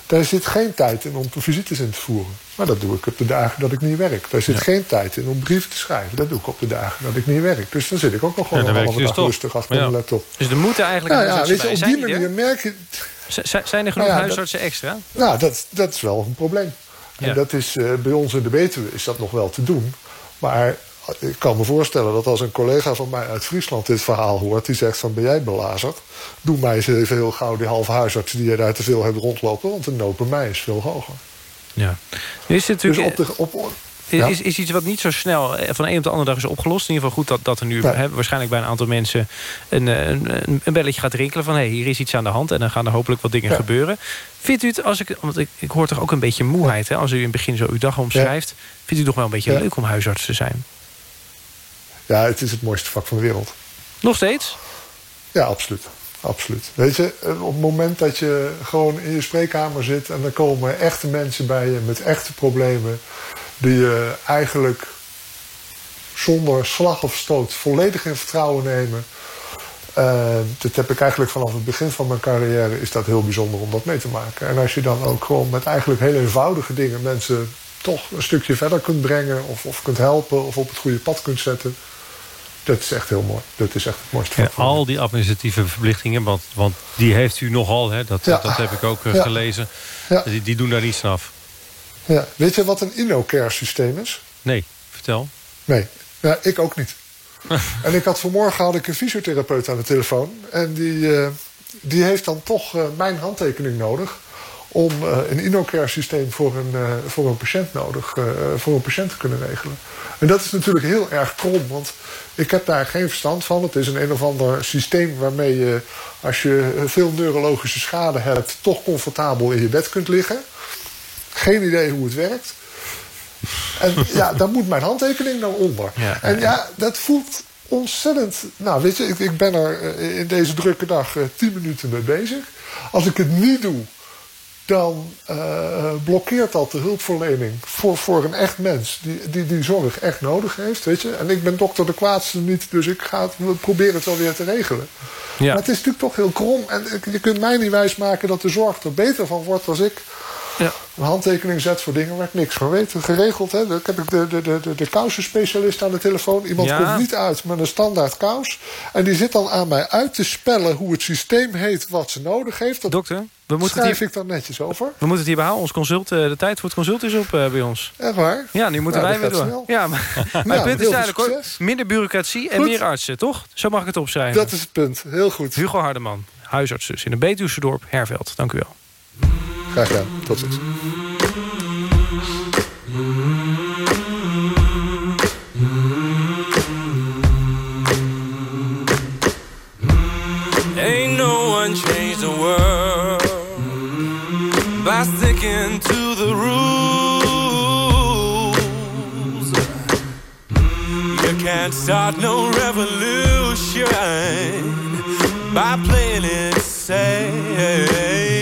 daar zit geen tijd in om visites in te voeren. Maar dat doe ik op de dagen dat ik niet werk. Daar zit geen tijd in om brieven te schrijven. Dat doe ik op de dagen dat ik niet werk. Dus dan zit ik ook nog gewoon ja, een halve dus dag rustig achter ja. mijn laptop. Dus er moeten eigenlijk... Nou, ja, weet je, op die manier merk je... zijn er genoeg nou huisartsen extra? Nou, dat, dat is wel een probleem. En dat is, uh, bij ons in de Betuwe is dat nog wel te doen. Maar ik kan me voorstellen dat als een collega van mij uit Friesland dit verhaal hoort... die zegt van ben jij belazerd? Doe mij eens even heel gauw die halve huisarts die je daar te veel hebt rondlopen... want de nood bij mij is veel hoger. Ja. is het natuurlijk... Dus op de, op, Is, is iets wat niet zo snel eh, van de een op de andere dag is opgelost. In ieder geval goed dat, dat er nu hè, waarschijnlijk bij een aantal mensen... een, eh, een, een, belletje gaat rinkelen van... hey, hier is iets aan de hand en dan gaan er hopelijk wat dingen gebeuren. Vindt u het, als ik, want ik, ik hoor toch ook een beetje moeheid... Hè, als u in het begin zo uw dag omschrijft... vindt u het toch wel een beetje leuk om huisarts te zijn? Ja, het is het mooiste vak van de wereld. Nog steeds? Ja, absoluut. Absoluut. Weet je, op het moment dat je gewoon in je spreekkamer zit... en er komen echte mensen bij je met echte problemen... die je eigenlijk zonder slag of stoot volledig in vertrouwen nemen... Uh, dat heb ik eigenlijk vanaf het begin van mijn carrière... is dat heel bijzonder om dat mee te maken. En als je dan ook gewoon met eigenlijk heel eenvoudige dingen... mensen toch een stukje verder kunt brengen... of, of kunt helpen of op het goede pad kunt zetten dat is echt heel mooi. Dat is echt het mooiste. Ja, al die administratieve verplichtingen, want, want die heeft u nogal, hè? Dat, dat heb ik ook uh, gelezen. Die, die, doen daar niets af. Ja. Weet je wat een InnoCare systeem is? Nee, vertel. Nee, ja, ik ook niet. en ik had vanmorgen had ik een fysiotherapeut aan de telefoon. En die, uh, die heeft dan toch uh, mijn handtekening nodig om uh, een InnoCare systeem voor een, voor een patiënt nodig, voor een patiënt te kunnen regelen. En dat is natuurlijk heel erg krom, want ik heb daar geen verstand van. Het is een een of ander systeem waarmee je, als je veel neurologische schade hebt... toch comfortabel in je bed kunt liggen. Geen idee hoe het werkt. En ja, daar moet mijn handtekening dan onder. Ja, en ja, dat voelt ontzettend... Nou, weet je, ik, ik ben er in deze drukke dag tien minuten mee bezig. Als ik het niet doe, dan uh, blokkeert dat de hulpverlening voor, voor een echt mens die, die die zorg echt nodig heeft. Weet je? En ik ben dokter de kwaadste niet, dus ik ga het, proberen het wel weer te regelen. Ja. Maar het is natuurlijk toch heel krom. En je kunt mij niet wijsmaken dat de zorg er beter van wordt als ik ja. een handtekening zet voor dingen waar ik niks van weet. Geregeld, hè? Dan heb ik de, de, de, de kousenspecialist aan de telefoon. Iemand komt niet uit met een standaard kous. En die zit dan aan mij uit te spellen hoe het systeem heet wat ze nodig heeft. Dat Dokter, we moeten schrijf hier, ik dan netjes over. We moeten het hier behouden. Ons consult, eh, de tijd voor het consult is op uh, bij ons. Echt waar? Ja, nu moeten wij weer door. Snel. Ja, maar het punt is eigenlijk hoor, minder bureaucratie en meer artsen, toch? Zo mag ik het opschrijven. Dat is het punt. Heel goed. Hugo Hardeman, huisarts dus in een Betuwse dorp, Herveld. Dank u wel. Graag gedaan. Tot ziens. Ain't no one changed the world by sticking to the rules. You can't start no revolution by playing it safe.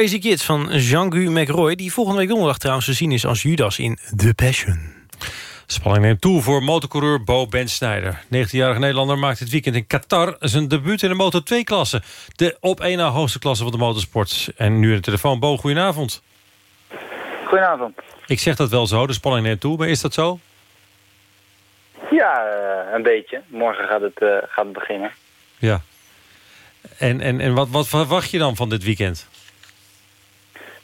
Crazy Kids van Jean-Gu McRoy... die volgende week donderdag trouwens te zien is als Judas in The Passion. Spanning neemt toe voor motorcoureur Bo Bensnijder. 19-jarige Nederlander maakt dit weekend in Qatar zijn debuut in de Moto2-klasse. De op één na hoogste klasse van de motorsport. En nu in de telefoon. Bo, goedenavond. Goedenavond. Ik zeg dat wel zo, de spanning neemt toe, maar is dat zo? Ja, eh, een beetje. Morgen gaat het, eh, gaat het beginnen. Ja. En, en, en wat, wat verwacht je dan van dit weekend?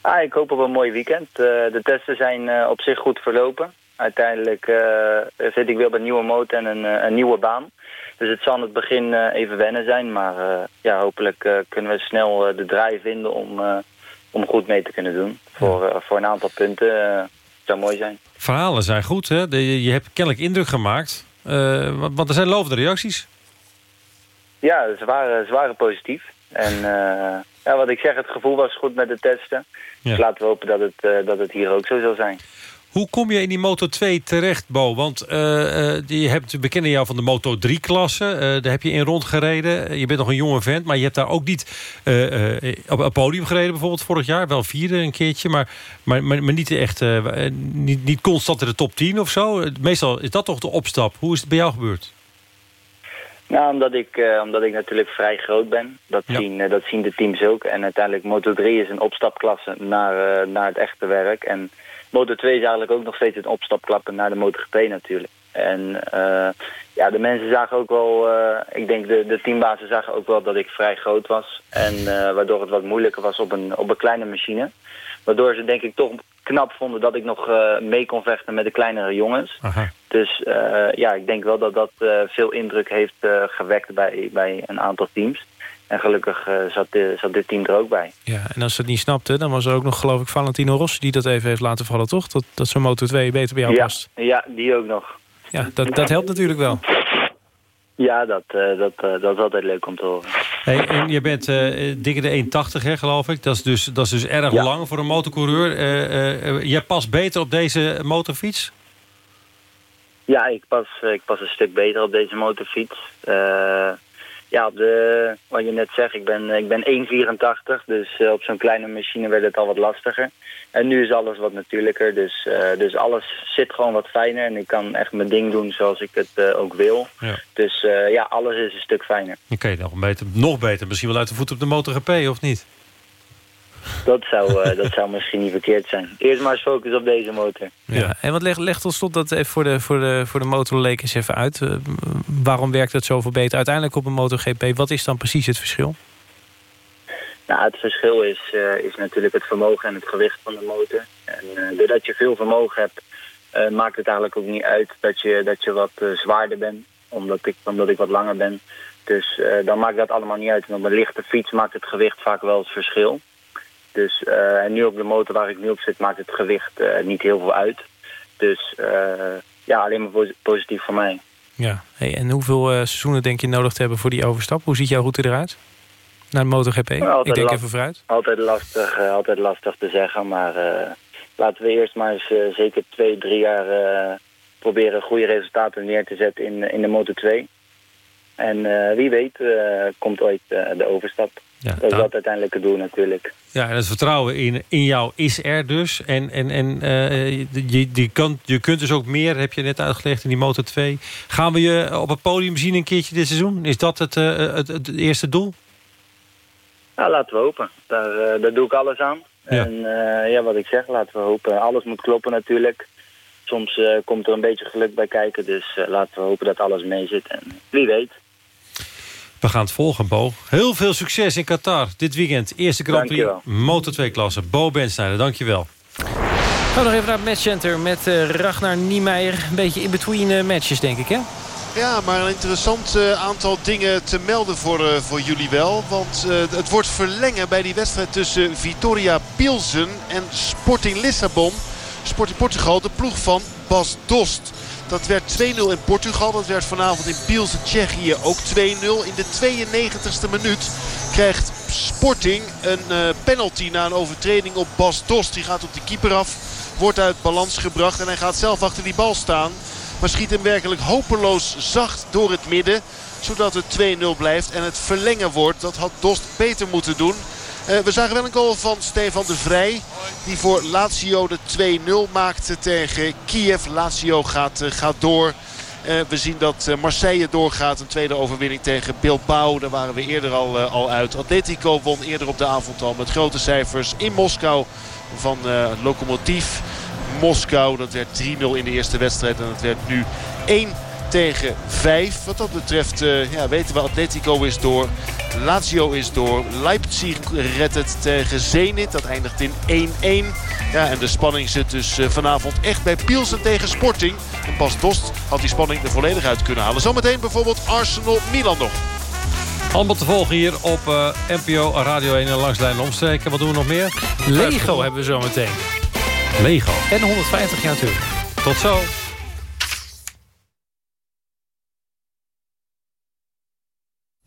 Ah, ik hoop op een mooi weekend. Eh, de testen zijn eh, op zich goed verlopen. Uiteindelijk eh, zit ik weer op een nieuwe motor en een, een nieuwe baan. Dus het zal in het begin even wennen zijn. Maar ja, hopelijk kunnen we snel de draai vinden om, om goed mee te kunnen doen. Voor, voor een aantal punten zou mooi zijn. Verhalen zijn goed, hè? De- je, hebt kennelijk indruk gemaakt. Eh, want, er zijn lovende reacties. Ja, ze waren, ze waren positief. En ja, wat ik zeg, het gevoel was goed met de testen. Dus laten we hopen dat het, eh, dat het hier ook zo zal zijn. Hoe kom je in die Moto 2 terecht, Bo? Want eh, je hebt, we kennen jou van de Moto 3-klasse. Eh, daar heb je in rondgereden. Je bent nog een jonge vent, maar je hebt daar ook niet op een podium gereden bijvoorbeeld vorig jaar. Wel vierde een keertje, maar, maar, maar, maar niet echt niet, niet constant in de top 10 of zo. Meestal is dat toch de opstap. Hoe is het bij jou gebeurd? Nou, omdat ik, eh, omdat ik natuurlijk vrij groot ben. Dat, zien, eh, dat zien de teams ook. En uiteindelijk Moto3 is een opstapklasse naar, eh, naar het echte werk. En Moto2 is eigenlijk ook nog steeds een opstapklappe naar de MotoGP natuurlijk. En ja, de mensen zagen ook wel, ik denk de, de teambazen zagen ook wel dat ik vrij groot was. En waardoor het wat moeilijker was op een, op een kleine machine. Waardoor ze denk ik toch knap vonden dat ik nog eh, mee kon vechten met de kleinere jongens. Dus eh, ja, ik denk wel dat dat eh, veel indruk heeft gewekt bij, bij een aantal teams. En gelukkig zat, de, zat dit team er ook bij. Ja, en als ze het niet snapte, dan was er ook nog geloof ik Valentino Rossi... die dat even heeft laten vallen, toch? Dat, dat zo'n Moto 2 beter bij jou ja, past. ja, die ook nog. Ja, dat, dat helpt natuurlijk wel. Ja, dat, eh, dat, eh, dat is altijd leuk om te horen. Hey, en je bent eh dikke de 1,80 hè, geloof ik. Dat is dus, dat is dus erg Ja. lang voor een motorcoureur. Jij past beter op deze motorfiets? Ja, ik pas, ik pas een stuk beter op deze motorfiets. Ja, op de, wat je net zegt, ik ben, ik ben 1,84. Dus eh, op zo'n kleine machine werd het al wat lastiger. En nu is alles wat natuurlijker. Dus, eh, dus alles zit gewoon wat fijner. En ik kan echt mijn ding doen zoals ik het eh, ook wil. Ja. Dus ja, alles is een stuk fijner. Je nog beter, nog beter. Misschien wel uit de voet op de MotoGP, of niet? Dat zou, eh, dat zou misschien niet verkeerd zijn. Eerst maar eens focus op deze motor. Ja. En wat legt leg tot slot dat even voor de, voor de, voor de motorlekens even uit. Eh, waarom werkt het zoveel beter uiteindelijk op een MotoGP? Wat is dan precies het verschil? Nou, het verschil is, eh, is natuurlijk het vermogen en het gewicht van de motor. En eh, doordat je veel vermogen hebt, eh, maakt het eigenlijk ook niet uit dat je, dat je wat zwaarder bent. Omdat ik, omdat ik wat langer ben. Dus eh, dan maakt dat allemaal niet uit. En op een lichte fiets maakt het gewicht vaak wel het verschil. Dus, eh, en nu op de motor waar ik nu op zit, maakt het gewicht eh, niet heel veel uit. Dus eh, ja, alleen maar posi- positief voor mij. Ja. Hey, en hoeveel seizoenen denk je nodig te hebben voor die overstap? Hoe ziet jouw route eruit? Naar de MotoGP? Nou, Ik denk even vooruit. Altijd lastig, altijd lastig te zeggen. Maar laten we eerst maar eens zeker twee, drie jaar proberen goede resultaten neer te zetten in, in de Moto 2. En wie weet komt ooit de overstap. Ja, dat is nou. wat uiteindelijk het doel natuurlijk. Ja, en het vertrouwen in, in jou is er dus. En, en, en eh, je, je, kan, je kunt dus ook meer, heb je net uitgelegd in die Moto 2. Gaan we je op het podium zien een keertje dit seizoen? Is dat het, eh, het, het eerste doel? Nou, laten we hopen. Daar, eh, daar doe ik alles aan. Ja. En ja, wat ik zeg, laten we hopen. Alles moet kloppen natuurlijk. Soms komt er een beetje geluk bij kijken. Dus laten we hopen dat alles mee zit. En wie weet. We gaan het volgen, Bo. Heel veel succes in Qatar dit weekend. Eerste Grand Prix Dankjewel. Moto 2 klasse. Bo Bensnijder, dankjewel. Gaan we nog even naar het matchcenter met eh, Ragnar Niemeyer. Een beetje in-between eh, matches, denk ik, hè? Ja, maar een interessant eh, aantal dingen te melden voor, eh, voor jullie wel. Want eh, het wordt verlengen bij die wedstrijd tussen Vitoria Pilsen en Sporting Lissabon. Sporting Portugal, de ploeg van Bas Dost. Dat werd 2-0 in Portugal. Dat werd vanavond in Pilsen, Tsjechië ook 2-0. In de 92e minuut krijgt Sporting een eh, penalty na een overtreding op Bas Dost. Die gaat op de keeper af, wordt uit balans gebracht en hij gaat zelf achter die bal staan. Maar schiet hem werkelijk hopeloos zacht door het midden. Zodat het 2-0 blijft en het verlengen wordt. Dat had Dost beter moeten doen. Eh, we zagen wel een goal van Stefan de Vrij. Die voor Lazio de 2-0 maakte tegen Kiev. Lazio gaat, eh, gaat door. Eh, we zien dat Marseille doorgaat. Een tweede overwinning tegen Bilbao. Daar waren we eerder al, al uit. Atletico won eerder op de avond al met grote cijfers in Moskou van eh Lokomotiv. Moskou, dat werd 3-0 in de eerste wedstrijd. En het werd nu 1 tegen 5. Wat dat betreft eh, ja, weten we Atletico is door. Lazio is door. Leipzig redt het tegen Zenit. Dat eindigt in 1-1. Ja, en de spanning zit dus eh, vanavond echt bij Pielsen tegen Sporting. En Bas Dost had die spanning er volledig uit kunnen halen. Zometeen bijvoorbeeld Arsenal-Milan nog. Allemaal te volgen hier op eh, NPO Radio 1 en langs de lijn omstreken. Wat doen we nog meer? Lego hebben we zo meteen. Lego. En 150 jaar natuurlijk. Tot zo.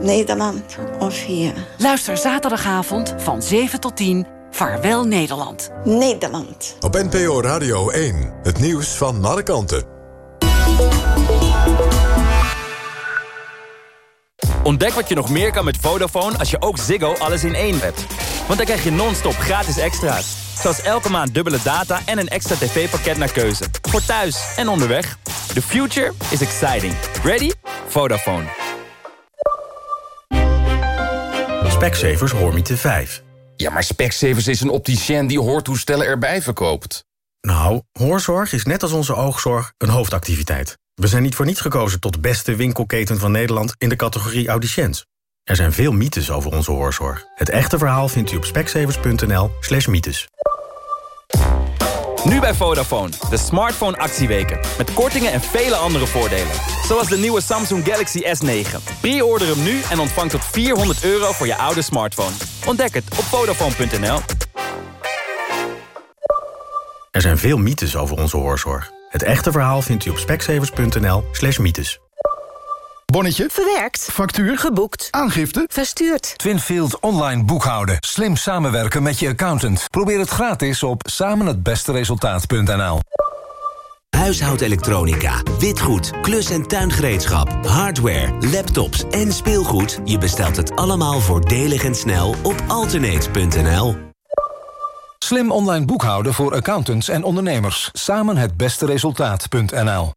Nederland of hier? Luister zaterdagavond van 7 tot 10. Vaarwel Nederland. Nederland. Op NPO Radio 1. Het nieuws van alle kanten. Ontdek wat je nog meer kan met Vodafone als je ook Ziggo alles in één hebt. Want dan krijg je non-stop gratis extra's. Zoals elke maand dubbele data en een extra tv-pakket naar keuze. Voor thuis en onderweg. The future is exciting. Ready? Vodafone. Specsavers Hoormiete 5. Ja, maar Specsavers is een opticien die hoortoestellen erbij verkoopt. Nou, hoorzorg is net als onze oogzorg een hoofdactiviteit. We zijn niet voor niets gekozen tot beste winkelketen van Nederland in de categorie audiciënt. Er zijn veel mythes over onze hoorzorg. Het echte verhaal vindt u op specsavers.nl slash mythes. Nu bij Vodafone, de smartphone actieweken. Met kortingen en vele andere voordelen. Zoals de nieuwe Samsung Galaxy S9. Pre-order hem nu en ontvang tot 400 euro voor je oude smartphone. Ontdek het op Vodafone.nl. Er zijn veel mythes over onze hoorzorg. Het echte verhaal vindt u op specsavers.nl slash mythes. Bonnetje. Verwerkt. Factuur. Geboekt. Aangifte. Verstuurd. Twinfield online boekhouden. Slim samenwerken met je accountant. Probeer het gratis op samenhetbesteresultaat.nl Huishoudelektronica, witgoed, klus- en tuingereedschap, hardware, laptops en speelgoed. Je bestelt het allemaal voordelig en snel op alternate.nl. Slim online boekhouden voor accountants en ondernemers. Samen het beste resultaat.nl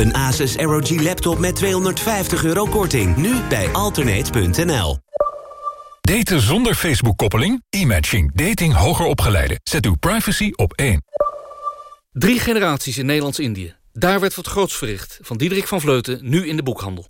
Een Asus ROG laptop met 250 euro korting. Nu bij alternate.nl. Daten zonder Facebook-koppeling? E-matching. Dating hoger opgeleiden. Zet uw privacy op één. Drie generaties in Nederlands-Indië. Daar werd wat groots verricht. Van Diederik van Vleuten, nu in de boekhandel.